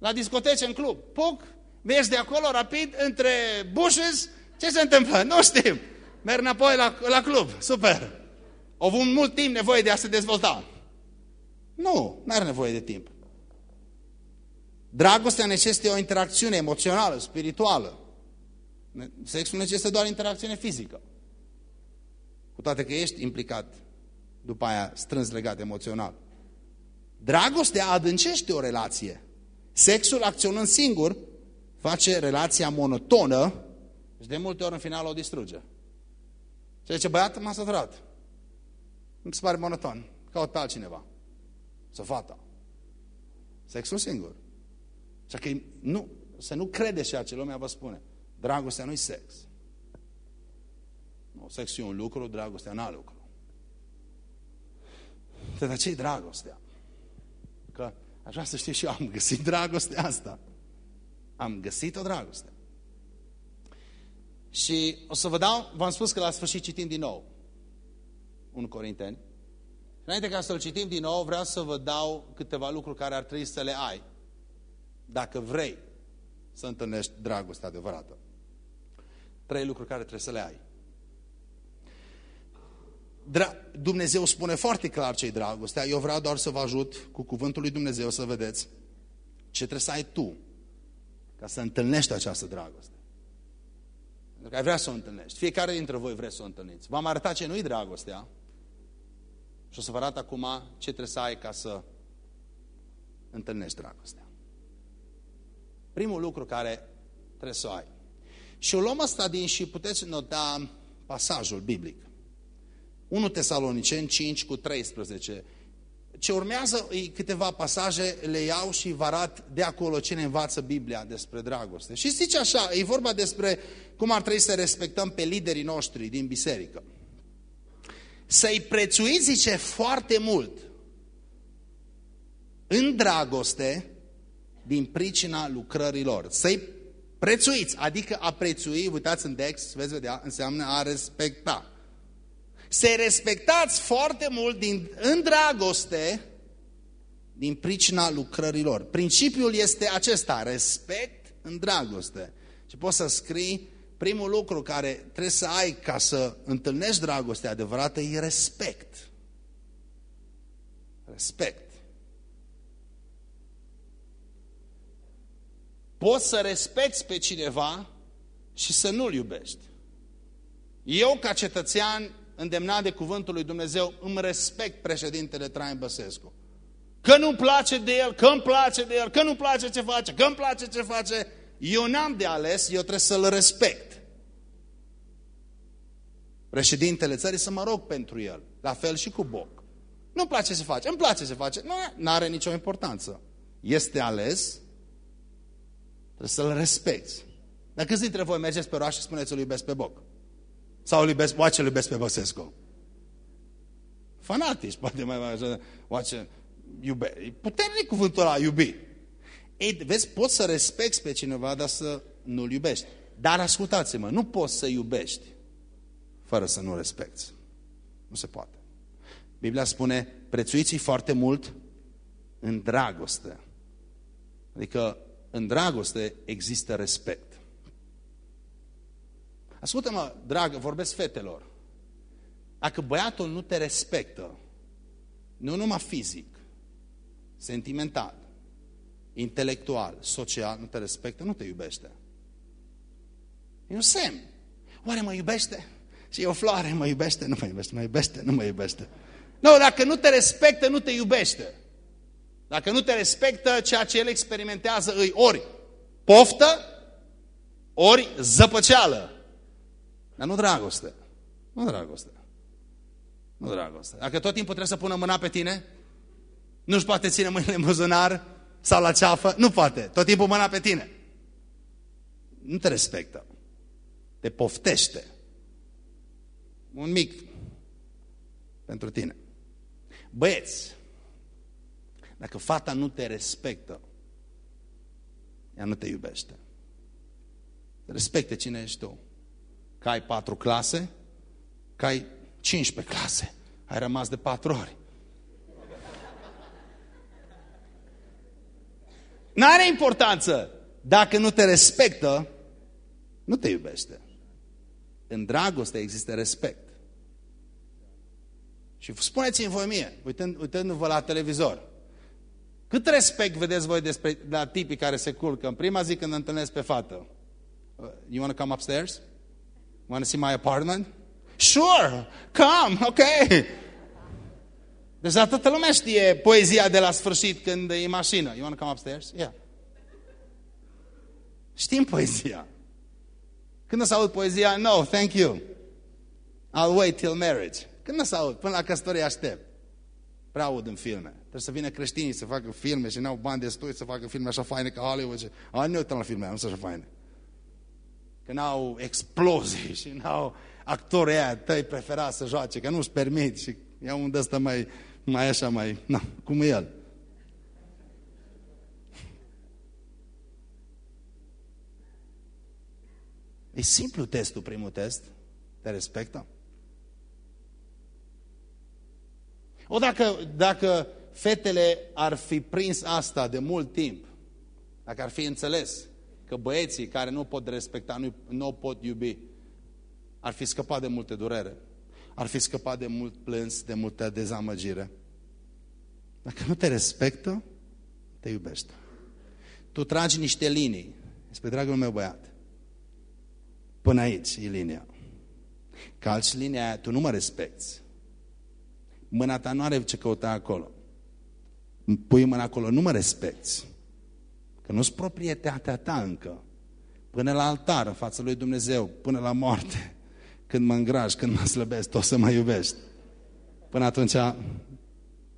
La discotece, în club. Puc, mergi de acolo rapid, între bushes, ce se întâmplă? Nu știm. Merg înapoi la, la club. Super. Au avut mult timp nevoie de a se dezvolta. Nu, nu are nevoie de timp. Dragostea necesită o interacțiune emoțională, spirituală. Sexul necesită doar interacțiune fizică. Cu toate că ești implicat, după aia strâns legat emoțional. Dragostea adâncește o relație. Sexul, acționând singur, face relația monotonă și de multe ori în final o distruge. Și zice, băiat, m-a săturat. Nu se pare monoton. Caut altcineva. Să fata. Sexul singur. Așa că nu, să nu crede ceea ce lumea vă spune. Dragostea nu-i sex. Nu, sexul e un lucru, dragostea n-a lucru. Dar ce e dragostea? Că aș vrea să știu și eu, am găsit dragostea asta. Am găsit o dragoste. Și o să vă dau, v-am spus că la sfârșit citim din nou 1 Corinteni. Înainte ca să-l citim din nou, vreau să vă dau câteva lucruri care ar trebui să le ai. Dacă vrei să întâlnești dragostea adevărată. Trei lucruri care trebuie să le ai. Dra Dumnezeu spune foarte clar ce-i dragostea. Eu vreau doar să vă ajut cu cuvântul lui Dumnezeu să vedeți ce trebuie să ai tu ca să întâlnești această dragoste. Pentru că ai vrea să o întâlnești. Fiecare dintre voi vrea să o întâlniți. V-am arătat ce nu-i dragostea Și o să vă arăt acum ce trebuie să ai ca să întâlnești dragostea. Primul lucru care trebuie să o ai. Și o luăm asta din și puteți nota pasajul biblic. 1 Tesaloniceni 5 cu 13. Ce urmează câteva pasaje, le iau și vă arăt de acolo ce ne învață Biblia despre dragoste. Și zice așa, e vorba despre cum ar trebui să respectăm pe liderii noștri din biserică. Să-i prețuiți, zice, foarte mult în dragoste din pricina lucrărilor. Să-i prețuiți, adică a prețui, uitați în text, veți vedea, înseamnă a respecta. Să-i respectați foarte mult din, în dragoste din pricina lucrărilor. Principiul este acesta, respect în dragoste. Și poți să scrii, primul lucru care trebuie să ai ca să întâlnești dragostea adevărată e respect. Respect. Poți să respecti pe cineva și să nu-l iubești. Eu, ca cetățean îndemnat de cuvântul lui Dumnezeu, îmi respect președintele Traian Băsescu. Că nu-mi place de el, că îmi place de el, că nu-mi place ce face, că îmi place ce face, eu n-am de ales, eu trebuie să-l respect. Președintele țării să mă rog pentru el, la fel și cu Boc. Nu-mi place ce face, îmi place ce face, nu are nicio importanță. Este ales, Trebuie să-l respecti. Dar câți dintre voi mergeți pe oraș și spuneți îl iubesc pe Boc? Sau îl iubesc, oace îl iubesc pe Băsescu? Fanatici, poate mai mai oace, iube. E puternic cuvântul ăla, iubi. Ei, vezi, poți să respecti pe cineva, dar să nu-l iubești. Dar ascultați-mă, nu poți să iubești fără să nu respecti. Nu se poate. Biblia spune, prețuiți foarte mult în dragoste. Adică în dragoste există respect. Ascultă-mă, dragă, vorbesc fetelor. Dacă băiatul nu te respectă, nu numai fizic, sentimental, intelectual, social, nu te respectă, nu te iubește. E un semn. Oare mă iubește? Și e o floare, mă iubește, nu mă iubește, mă iubește, nu mă iubește. Nu, dacă nu te respectă, nu te iubește. Dacă nu te respectă, ceea ce el experimentează îi ori poftă, ori zăpăceală. Dar nu dragoste. Nu dragoste. Nu dragoste. Dacă tot timpul trebuie să pună mâna pe tine, nu-și poate ține mâinile în buzunar sau la ceafă, nu poate. Tot timpul mâna pe tine. Nu te respectă. Te poftește. Un mic pentru tine. Băieți, dacă fata nu te respectă, ea nu te iubește. Respecte cine ești tu. Că ai patru clase, că ai 15 clase. Ai rămas de patru ori. N-are importanță. Dacă nu te respectă, nu te iubește. În dragoste există respect. Și spuneți-mi voi mie, uitând, uitându-vă la televizor, cât respect vedeți voi despre la tipii care se culcă în prima zi când întâlnesc pe fată? Uh, you want to come upstairs? You want to see my apartment? Sure, come, ok. Deci toată lumea știe poezia de la sfârșit când e mașină. You want to come upstairs? Yeah. Știm poezia. Când o să aud poezia? No, thank you. I'll wait till marriage. Când o să aud? Până la căsătorie aștept. Prea aud în filme. Trebuie să vină creștinii să facă filme și n-au bani destui să facă filme așa faine ca Hollywood. Și, a, nu uităm la filme, nu sunt așa faine. Că n-au explozii și n-au actori aia tăi preferați să joace, că nu-și permit și iau un ăsta mai, mai așa, mai, na, cum e el. E simplu testul, primul test. Te respectă? O, dacă, dacă fetele ar fi prins asta de mult timp, dacă ar fi înțeles că băieții care nu pot respecta, nu, nu pot iubi, ar fi scăpat de multe durere, ar fi scăpat de mult plâns, de multă dezamăgire. Dacă nu te respectă, te iubește. Tu tragi niște linii. Spre dragul meu băiat. Până aici e linia. Calci linia aia, tu nu mă respecti Mâna ta nu are ce căuta acolo. Pui mâna acolo, nu mă respecti. Că nu-s proprietatea ta încă. Până la altar, în fața lui Dumnezeu, până la moarte. Când mă îngrași, când mă slăbesc, tot să mă iubești. Până atunci,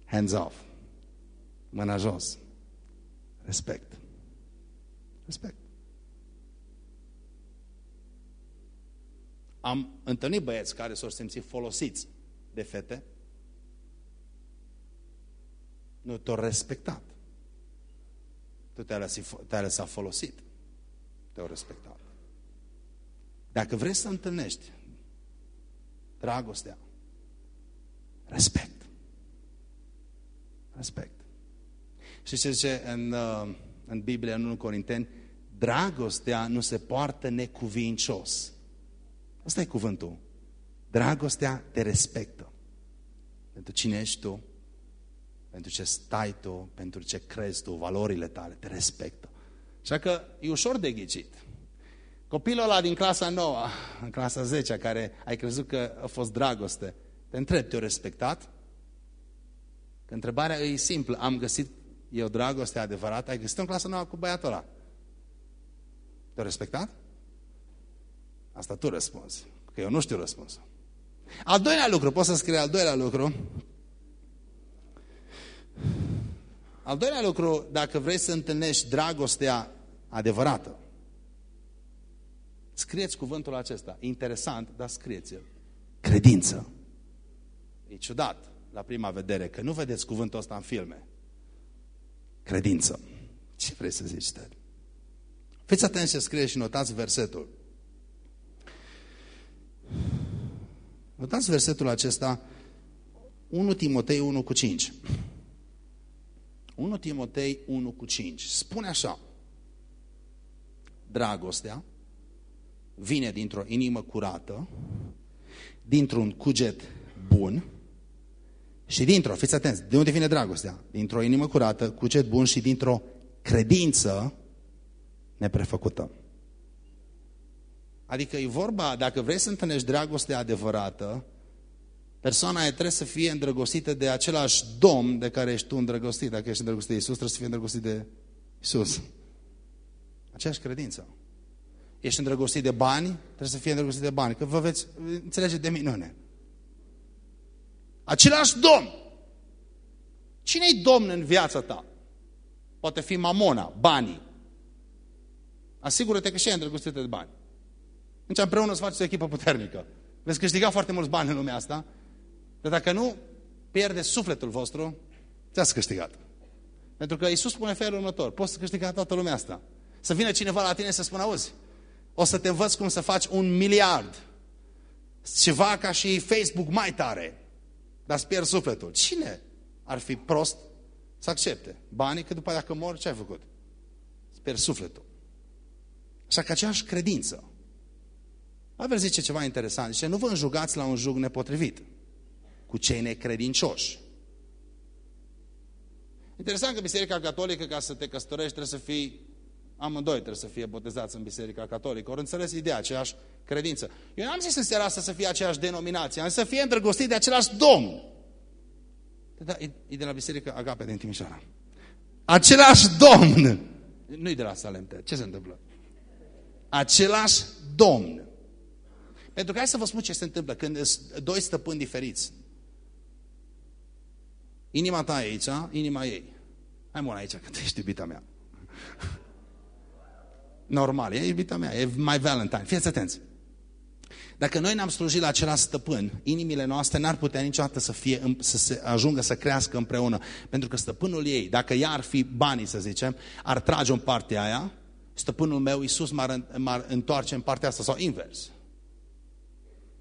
hands off. Mâna jos. Respect. Respect. Am întâlnit băieți care s-au simțit folosiți de fete, nu te-au respectat. Tu te-ai lăsat, te lăsat folosit. Te-au respectat. Dacă vrei să întâlnești dragostea, respect. Respect. Și ce zice în, uh, în Biblie, în 1 Corinteni? Dragostea nu se poartă necuvincios. Asta e cuvântul. Dragostea te respectă. Pentru cine ești tu, pentru ce stai tu, pentru ce crezi tu, valorile tale, te respectă. Așa că e ușor de ghicit. Copilul ăla din clasa 9, în clasa 10, care ai crezut că a fost dragoste, te întreb, te-o respectat? Că întrebarea e simplă. Am găsit eu dragoste adevărată? Ai găsit în clasa 9 cu băiatul ăla? Te-o respectat? Asta tu răspunzi, că eu nu știu răspunsul. Al doilea lucru, poți să scrie al doilea lucru. Al doilea lucru, dacă vrei să întâlnești dragostea adevărată, scrieți cuvântul acesta. Interesant, dar scrieți-l. Credință. E ciudat la prima vedere că nu vedeți cuvântul ăsta în filme. Credință. Ce vrei să zici, Ted? Fiți atenți să scrie și notați versetul. Notați versetul acesta 1 Timotei 1 cu 5. 1 Timotei 1 cu 5. Spune așa. Dragostea vine dintr-o inimă curată, dintr-un cuget bun și dintr-o, fiți atenți, de unde vine dragostea? Dintr-o inimă curată, cuget bun și dintr-o credință neprefăcută. Adică e vorba, dacă vrei să întâlnești dragoste adevărată, persoana aia trebuie să fie îndrăgostită de același domn de care ești tu îndrăgostit. Dacă ești îndrăgostit de Iisus, trebuie să fie îndrăgostit de Iisus. Aceeași credință. Ești îndrăgostit de bani, trebuie să fie îndrăgostit de bani. Că vă veți înțelege de minune. Același domn. Cine-i domn în viața ta? Poate fi mamona, banii. Asigură-te că și e îndrăgostită de bani. Deci împreună să faceți o echipă puternică. Veți câștiga foarte mulți bani în lumea asta, dar dacă nu pierde sufletul vostru, ți-ați câștigat. Pentru că Iisus spune felul următor, poți să câștiga toată lumea asta. Să vină cineva la tine să spună, auzi, o să te învăț cum să faci un miliard. Ceva ca și Facebook mai tare, dar îți pierd sufletul. Cine ar fi prost să accepte? Banii, că după dacă mor, ce ai făcut? Îți pierd sufletul. Așa că aceeași credință Pavel zice ceva interesant. Zice, nu vă înjugați la un jug nepotrivit cu cei necredincioși. Interesant că Biserica Catolică, ca să te căsătorești, trebuie să fii, amândoi trebuie să fie botezați în Biserica Catolică. Ori înțeles ideea, aceeași credință. Eu n-am zis în seara asta să fie aceeași denominație, am zis să fie îndrăgostit de același Domn. Da, e, e de la Biserica Agape din Timișoara. Același Domn! Nu-i de la Salem, ce se întâmplă? Același Domn. Pentru că hai să vă spun ce se întâmplă când sunt doi stăpâni diferiți. Inima ta e aici, inima ei. Hai mă aici, că tu ești iubita mea. Normal, e iubita mea, e mai Valentine. Fiți atenți. Dacă noi ne-am slujit la același stăpân, inimile noastre n-ar putea niciodată să, fie, să se ajungă să crească împreună. Pentru că stăpânul ei, dacă ea ar fi banii, să zicem, ar trage în partea aia, stăpânul meu, Iisus, m-ar întoarce în partea asta, sau invers.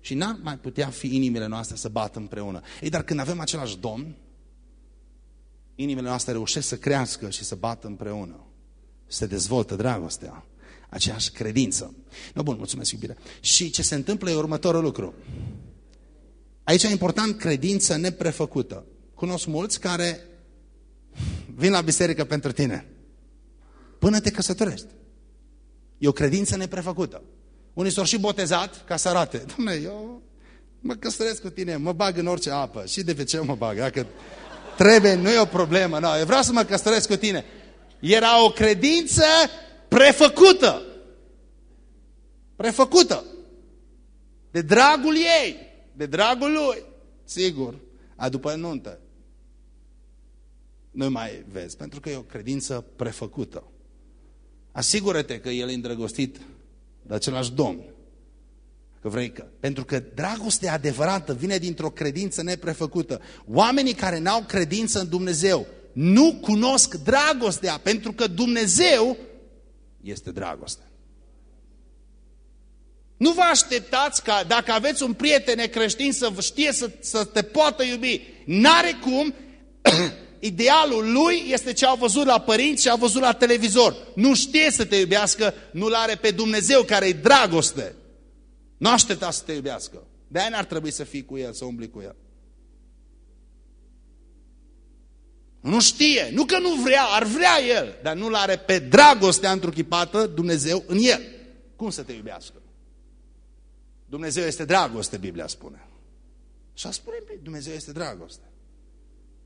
Și n-ar mai putea fi inimile noastre să bată împreună. Ei, dar când avem același Domn, inimile noastre reușesc să crească și să bată împreună. Se dezvoltă dragostea, aceeași credință. No, bun, mulțumesc, iubire. Și ce se întâmplă e următorul lucru. Aici e important credință neprefăcută. Cunosc mulți care vin la biserică pentru tine. Până te căsătorești. E o credință neprefăcută. Unii s-au și botezat ca să arate. Dom'le, eu Mă căsătoresc cu tine, mă bag în orice apă. Și de ce mă bag? Dacă trebuie, nu e o problemă. No, eu vreau să mă căsătoresc cu tine. Era o credință prefăcută. Prefăcută. De dragul ei. De dragul lui. Sigur. A după nuntă. Nu mai vezi. Pentru că e o credință prefăcută. Asigură-te că el e îndrăgostit de același Domn. Că vrei că, pentru că dragostea adevărată vine dintr-o credință neprefăcută. Oamenii care n-au credință în Dumnezeu nu cunosc dragostea, pentru că Dumnezeu este dragoste. Nu vă așteptați ca dacă aveți un prieten creștin să știe să, să te poată iubi. N-are cum, idealul lui este ce a văzut la părinți și a văzut la televizor. Nu știe să te iubească, nu-L are pe Dumnezeu care e dragoste. Nu aștepta să te iubească. De-aia n-ar trebui să fii cu el, să umbli cu el. Nu știe, nu că nu vrea, ar vrea el, dar nu-l are pe dragostea întruchipată Dumnezeu în el. Cum să te iubească? Dumnezeu este dragoste, Biblia spune. Și a spune, Dumnezeu este dragoste.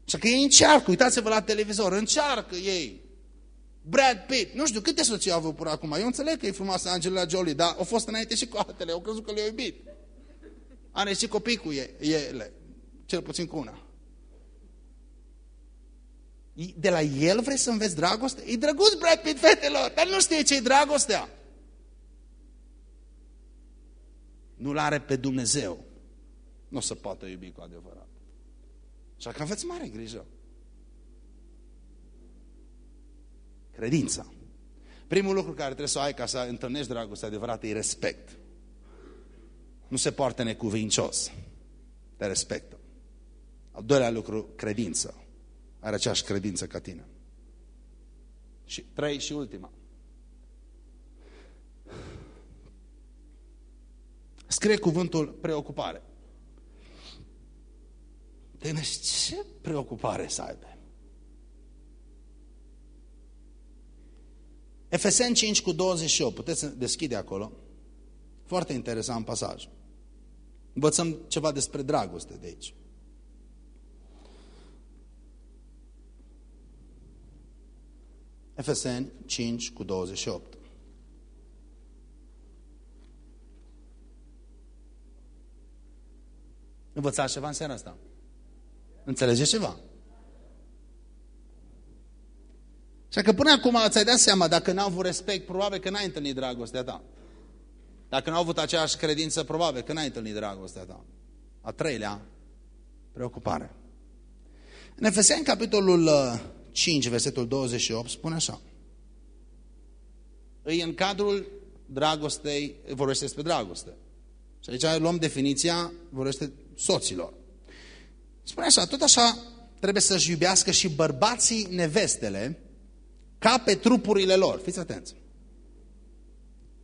Și că ei încearcă, uitați-vă la televizor, încearcă ei. Brad Pitt, nu știu câte soții au avut până acum. Eu înțeleg că e frumoasă Angela Jolie, dar au fost înainte și cu altele, au crezut că le-au iubit. Are și copii cu ele, cel puțin cu una. De la el vrei să înveți dragoste? E drăguț Brad Pitt, fetelor, dar nu știe ce-i dragostea. Nu-L are pe Dumnezeu. Nu o să poată iubi cu adevărat. Așa că aveți mare grijă. Credința. Primul lucru care trebuie să ai ca să întâlnești dragostea adevărată e respect. Nu se poartă necuvincios. Te respectă. Al doilea lucru, credință. Are aceeași credință ca tine. Și trei și ultima. Scrie cuvântul preocupare. Te gândești, ce preocupare să aibă? Efeseni 5 cu 28, puteți deschide acolo. Foarte interesant pasaj. Învățăm ceva despre dragoste de aici. Efeseni 5 cu 28. Învățați ceva în seara asta? Înțelegeți ceva? Și că până acum ți-ai dat seama, dacă n-au avut respect, probabil că n-ai întâlnit dragostea ta. Dacă n-au avut aceeași credință, probabil că n-ai întâlnit dragostea ta. A treilea, preocupare. În Efeseni, capitolul 5, uh, versetul 28, spune așa. Îi în cadrul dragostei, vorbește despre dragoste. Și aici luăm definiția, vorbește soților. Spune așa, tot așa trebuie să-și iubească și bărbații nevestele ca pe trupurile lor. Fiți atenți.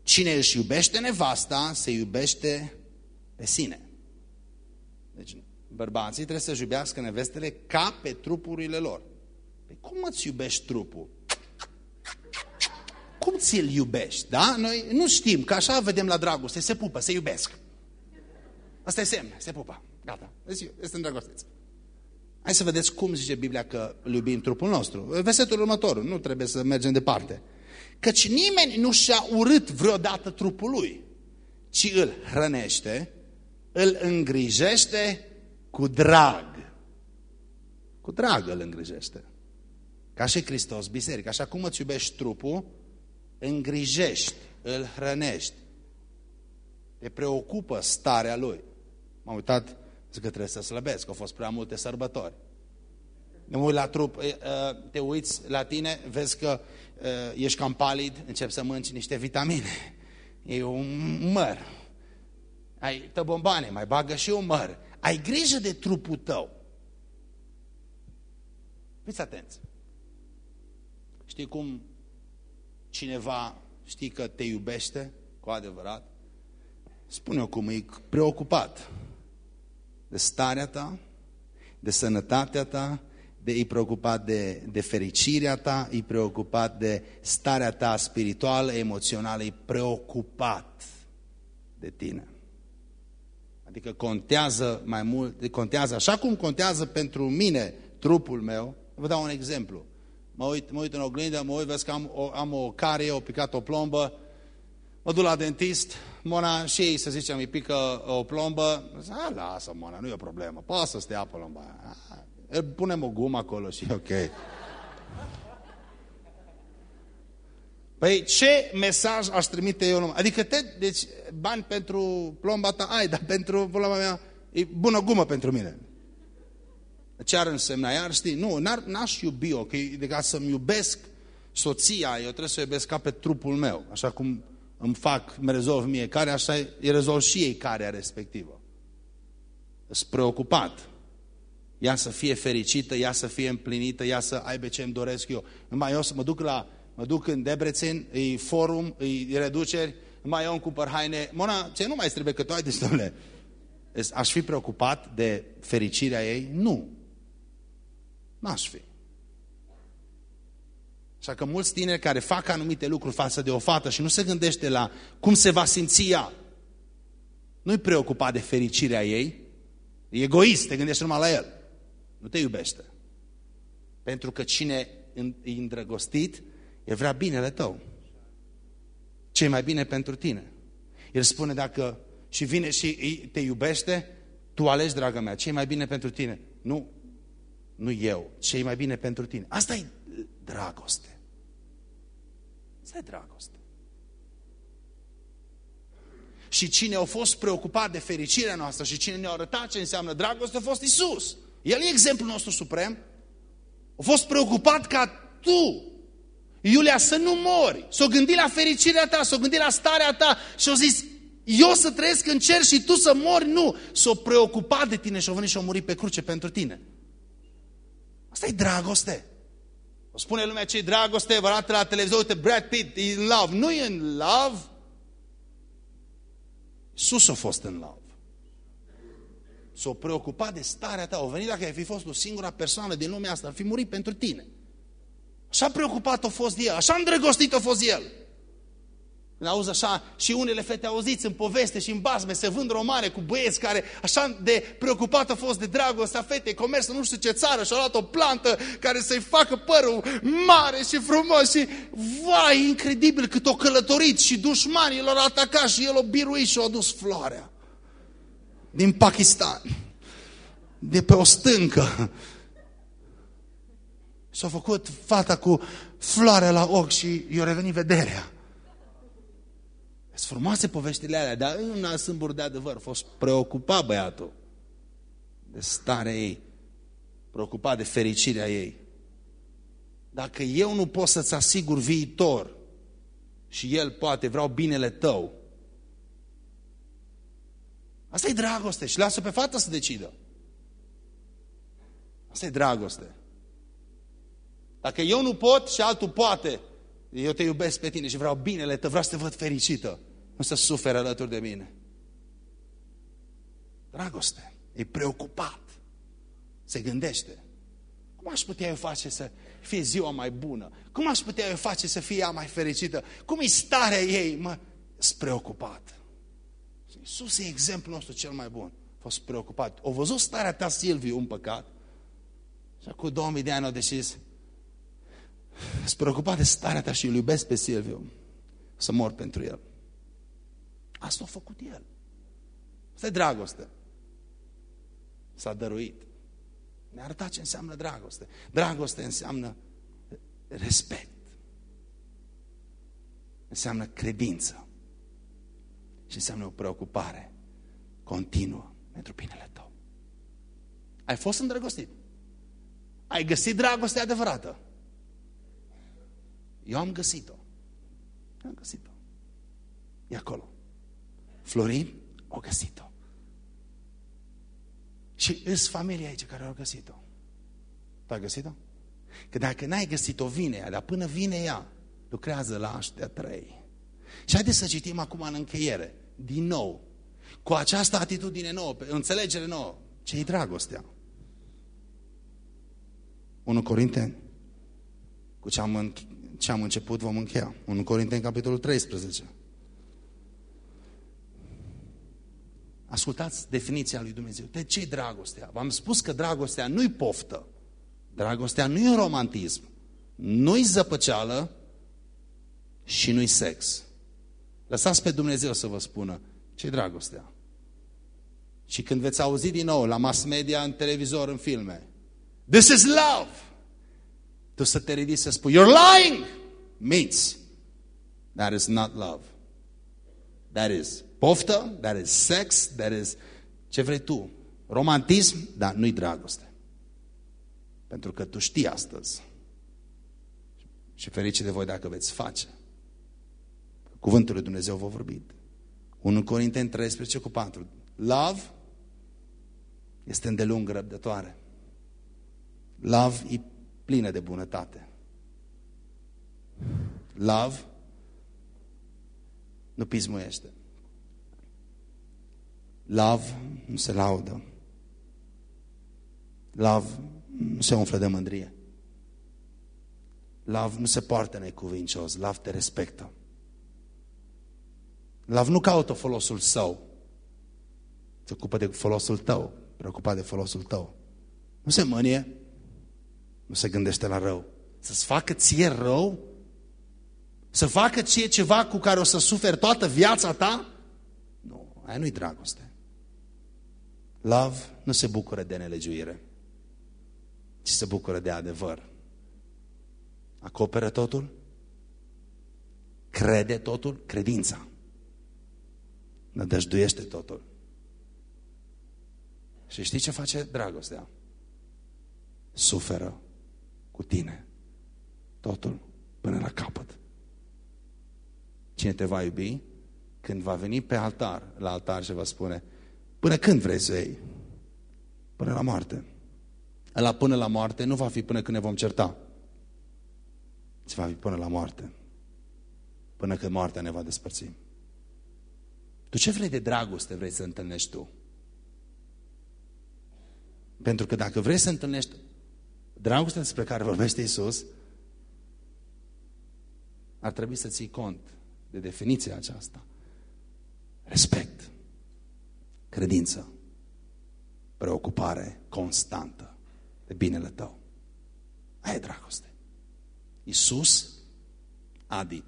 Cine își iubește nevasta, se iubește pe sine. Deci bărbații trebuie să-și iubească nevestele ca pe trupurile lor. Păi cum îți iubești trupul? Cum ți-l iubești, da? Noi nu știm, că așa vedem la dragoste, se pupă, se iubesc. Asta e semn, se pupă. Gata, deci este îndrăgostiți. Hai să vedeți cum zice Biblia că îl iubim trupul nostru. Versetul următor, nu trebuie să mergem departe. Căci nimeni nu și-a urât vreodată trupul lui, ci îl hrănește, îl îngrijește cu drag. Cu drag îl îngrijește. Ca și Hristos, biserica. Așa cum îți iubești trupul, îngrijești, îl hrănești. Te preocupă starea lui. M-am uitat, zic că trebuie să slăbesc, au fost prea multe sărbători. Ne uit la trup, te uiți la tine, vezi că ești cam palid, începi să mănânci niște vitamine. E un măr. Ai tăbombane, mai bagă și un măr. Ai grijă de trupul tău. Fiți atenți. Știi cum cineva știi că te iubește cu adevărat? Spune-o cum e preocupat de starea ta, de sănătatea ta, de, e preocupat de, de fericirea ta, e preocupat de starea ta spirituală, emoțională, e preocupat de tine. Adică contează mai mult, contează așa cum contează pentru mine trupul meu. Vă dau un exemplu. Mă uit, mă uit în oglindă, mă uit, vezi că am o, am o carie, o picat o plombă, mă duc la dentist, Mona și ei, să zicem, îi pică o plombă, zic, a, lasă, Mona, nu e o problemă, poate să stea plomba aia. Punem o gumă acolo și ok. Păi ce mesaj aș trimite eu? Adică, te, deci, bani pentru plomba ta ai, dar pentru plomba mea e bună gumă pentru mine. Ce ar însemna? Iar știi, nu, n-aș iubi-o, că de ca să-mi iubesc soția, eu trebuie să o iubesc ca pe trupul meu, așa cum îmi fac, îmi rezolv mie care, așa îi rezolv și ei care respectivă. Sunt preocupat. Ea să fie fericită, ea să fie împlinită, ea să aibă ce îmi doresc eu. Numai eu să mă duc la mă duc în Debrețen, îi forum, îi reduceri, mai eu îmi cumpăr haine. Mona, ce nu mai trebuie că tu ai destule? Aș fi preocupat de fericirea ei? Nu. N-aș fi. Așa că mulți tineri care fac anumite lucruri față de o fată și nu se gândește la cum se va simți ea, nu-i preocupat de fericirea ei, e egoist, te gândești numai la el. Nu te iubește. Pentru că cine e îndrăgostit el vrea binele tău. ce mai bine pentru tine. El spune dacă și vine și te iubește, tu alegi, dragă mea, ce mai bine pentru tine. Nu, nu eu, ce mai bine pentru tine. Asta e dragoste. Asta e dragoste. Și cine a fost preocupat de fericirea noastră și cine ne-a arătat ce înseamnă dragoste a fost Isus. El e exemplul nostru suprem. A fost preocupat ca tu Iulia, să nu mori. S-o gândi la fericirea ta, s-o gândi la starea ta și-o zis, eu să trăiesc în cer și tu să mori? Nu. S-o preocupat de tine și-o venit și-o murit pe cruce pentru tine. Asta e dragoste. O spune lumea ce dragoste, vă arată la televizor, uite, Brad Pitt e în love. Nu e în love. Sus a fost în love. S-o preocupat de starea ta. O venit dacă ai fi fost o singura persoană din lumea asta, ar fi murit pentru tine. Așa preocupat a fost el, așa îndrăgostit a fost el. Când auzi așa, și unele fete auziți în poveste și în basme se vând romane cu băieți care așa de preocupat a fost de dragostea fetei, comerț nu știu ce țară și-a luat o plantă care să-i facă părul mare și frumos și vai, incredibil cât o călătorit și dușmanii l-au atacat și el o biruit și a dus floarea din Pakistan, de pe o stâncă S-a făcut fata cu floare la ochi și i-a revenit vederea. Sunt frumoase poveștile alea, dar în un sâmbur de adevăr. A fost preocupat băiatul de starea ei, preocupat de fericirea ei. Dacă eu nu pot să-ți asigur viitor și el poate, vreau binele tău, asta e dragoste și lasă pe fata să decidă. Asta e dragoste. Dacă eu nu pot și altul poate, eu te iubesc pe tine și vreau binele tău, vreau să te văd fericită, nu să suferi alături de mine. Dragoste, e preocupat, se gândește. Cum aș putea eu face să fie ziua mai bună? Cum aș putea eu face să fie ea mai fericită? Cum e starea ei? Mă, sunt preocupat. Iisus e exemplul nostru cel mai bun. A fost preocupat. O văzut starea ta, Silviu, un păcat. Și acum 2000 de ani au decis, sunt preocupat de starea ta și îl iubesc pe Silviu. Să mor pentru el. Asta a făcut el. Asta e dragoste. S-a dăruit. Ne-a arătat ce înseamnă dragoste. Dragoste înseamnă respect. Înseamnă credință. Și înseamnă o preocupare continuă pentru binele tău. Ai fost îndrăgostit. Ai găsit dragoste adevărată. Eu am găsit-o. Am găsit-o. E acolo. Florin o găsit-o. Și îs familia aici care au găsit-o. Tu ai găsit-o? Că dacă n-ai găsit-o, vine ea, dar până vine ea, lucrează la aștea trei. Și haideți să citim acum în încheiere, din nou, cu această atitudine nouă, înțelegere nouă, ce-i dragostea? 1 Corinteni, cu ce am ce am început vom încheia. 1 Corinteni, capitolul 13. Ascultați definiția lui Dumnezeu. De ce dragostea? V-am spus că dragostea nu-i poftă. Dragostea nu-i romantism. Nu-i zăpăceală și nu-i sex. Lăsați pe Dumnezeu să vă spună ce dragostea. Și când veți auzi din nou la mass media, în televizor, în filme, This is love! Tu să te ridici să spui, You're lying! Minți. That is not love. That is poftă, that is sex, that is ce vrei tu. Romantism, dar nu-i dragoste. Pentru că tu știi astăzi. Și ferice de voi dacă veți face. Cuvântul lui Dumnezeu v-a vorbit. 1 Corinteni 13 cu 4. Love este îndelung răbdătoare. Love e plină de bunătate. Love nu pismuiește. Love nu se laudă. Love nu se umflă de mândrie. Love nu se poartă necuvincios. Love te respectă. Love nu caută folosul său. Se ocupă de folosul tău. Preocupat de folosul tău. Nu se mânie. Nu se gândește la rău. Să-ți facă ție rău? Să facă ție ceva cu care o să suferi toată viața ta? Nu, aia nu-i dragoste. Love nu se bucură de nelegiuire, ci se bucură de adevăr. Acoperă totul? Crede totul? Credința. Nădăjduiește totul. Și știi ce face dragostea? Suferă cu tine. Totul până la capăt. Cine te va iubi? Când va veni pe altar, la altar și va spune, până când vrei să iei? Până la moarte. La până la moarte nu va fi până când ne vom certa. Ci va fi până la moarte. Până când moartea ne va despărți. Tu ce vrei de dragoste vrei să întâlnești tu? Pentru că dacă vrei să întâlnești dragostea despre care vorbește Isus, ar trebui să ții cont de definiția aceasta. Respect, credință, preocupare constantă de binele tău. Aia e dragoste. Isus, Adi,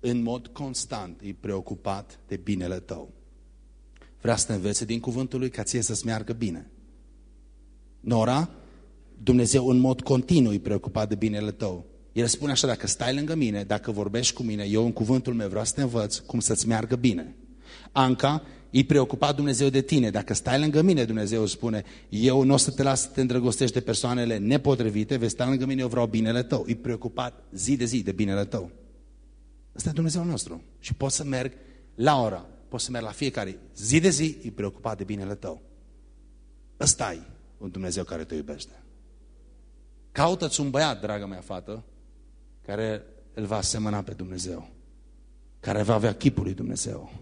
în mod constant e preocupat de binele tău. Vrea să te învețe din cuvântul lui ca ție să-ți meargă bine. Nora, Dumnezeu în mod continuu e preocupat de binele tău. El spune așa, dacă stai lângă mine, dacă vorbești cu mine, eu în cuvântul meu vreau să te învăț cum să-ți meargă bine. Anca, e preocupat Dumnezeu de tine. Dacă stai lângă mine, Dumnezeu spune, eu nu o să te las să te îndrăgostești de persoanele nepotrivite, vei sta lângă mine, eu vreau binele tău. E preocupat zi de zi de binele tău. Ăsta e Dumnezeu nostru. Și pot să merg la ora, pot să merg la fiecare zi de zi, e preocupat de binele tău. Ăsta e un Dumnezeu care te iubește. Caută-ți un băiat, dragă mea fată, care îl va asemăna pe Dumnezeu, care va avea chipul lui Dumnezeu.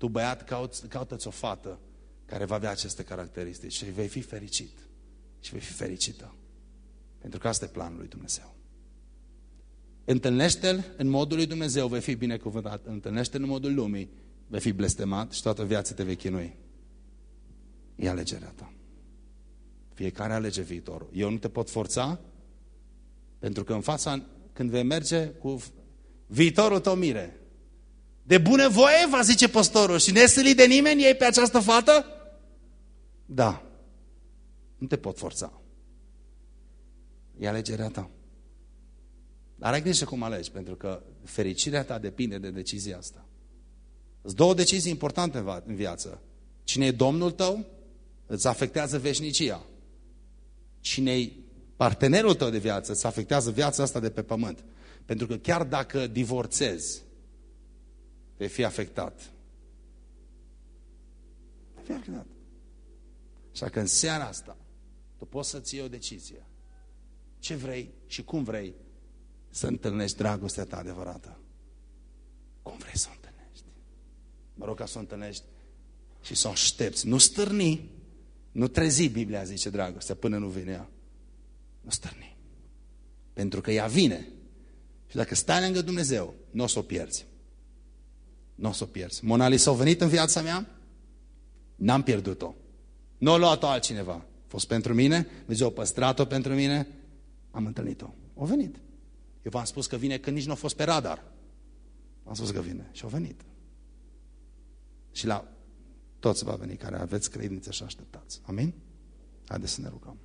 Tu, băiat, caută-ți o fată care va avea aceste caracteristici și vei fi fericit și vei fi fericită. Pentru că asta e planul lui Dumnezeu. Întâlnește-l în modul lui Dumnezeu, vei fi binecuvântat. Întâlnește-l în modul lumii, vei fi blestemat și toată viața te vei chinui. E alegerea ta. Fiecare alege viitorul. Eu nu te pot forța, pentru că în fața, când vei merge cu viitorul tău mire, de bună voie, va zice păstorul, și nesălit de nimeni ei pe această fată? Da. Nu te pot forța. E alegerea ta. Dar ai grijă cum alegi, pentru că fericirea ta depinde de decizia asta. Sunt două decizii importante în viață. Cine e Domnul tău, îți afectează veșnicia. Cine e partenerul tău de viață, îți afectează viața asta de pe pământ. Pentru că chiar dacă divorțezi, vei fi afectat. Vei fi afectat. Așa că în seara asta, tu poți să-ți iei o decizie. Ce vrei și cum vrei să întâlnești dragostea ta adevărată. Cum vrei să o întâlnești. Mă rog ca să o întâlnești și să o aștepți. Nu stârni, nu trezi, Biblia zice dragostea, până nu vine ea. Nu stârni. Pentru că ea vine. Și dacă stai lângă Dumnezeu, nu o să o pierzi. Nu o să o pierzi. Mona Lisa a venit în viața mea, n-am pierdut-o. Nu a luat-o altcineva. A fost pentru mine, Dumnezeu a păstrat-o pentru mine, am întâlnit-o. O venit. Eu v-am spus că vine când nici nu a fost pe radar. Am spus că vine și a venit. Și la toți va veni care aveți credință și așteptați. Amin? Haideți să ne rugăm.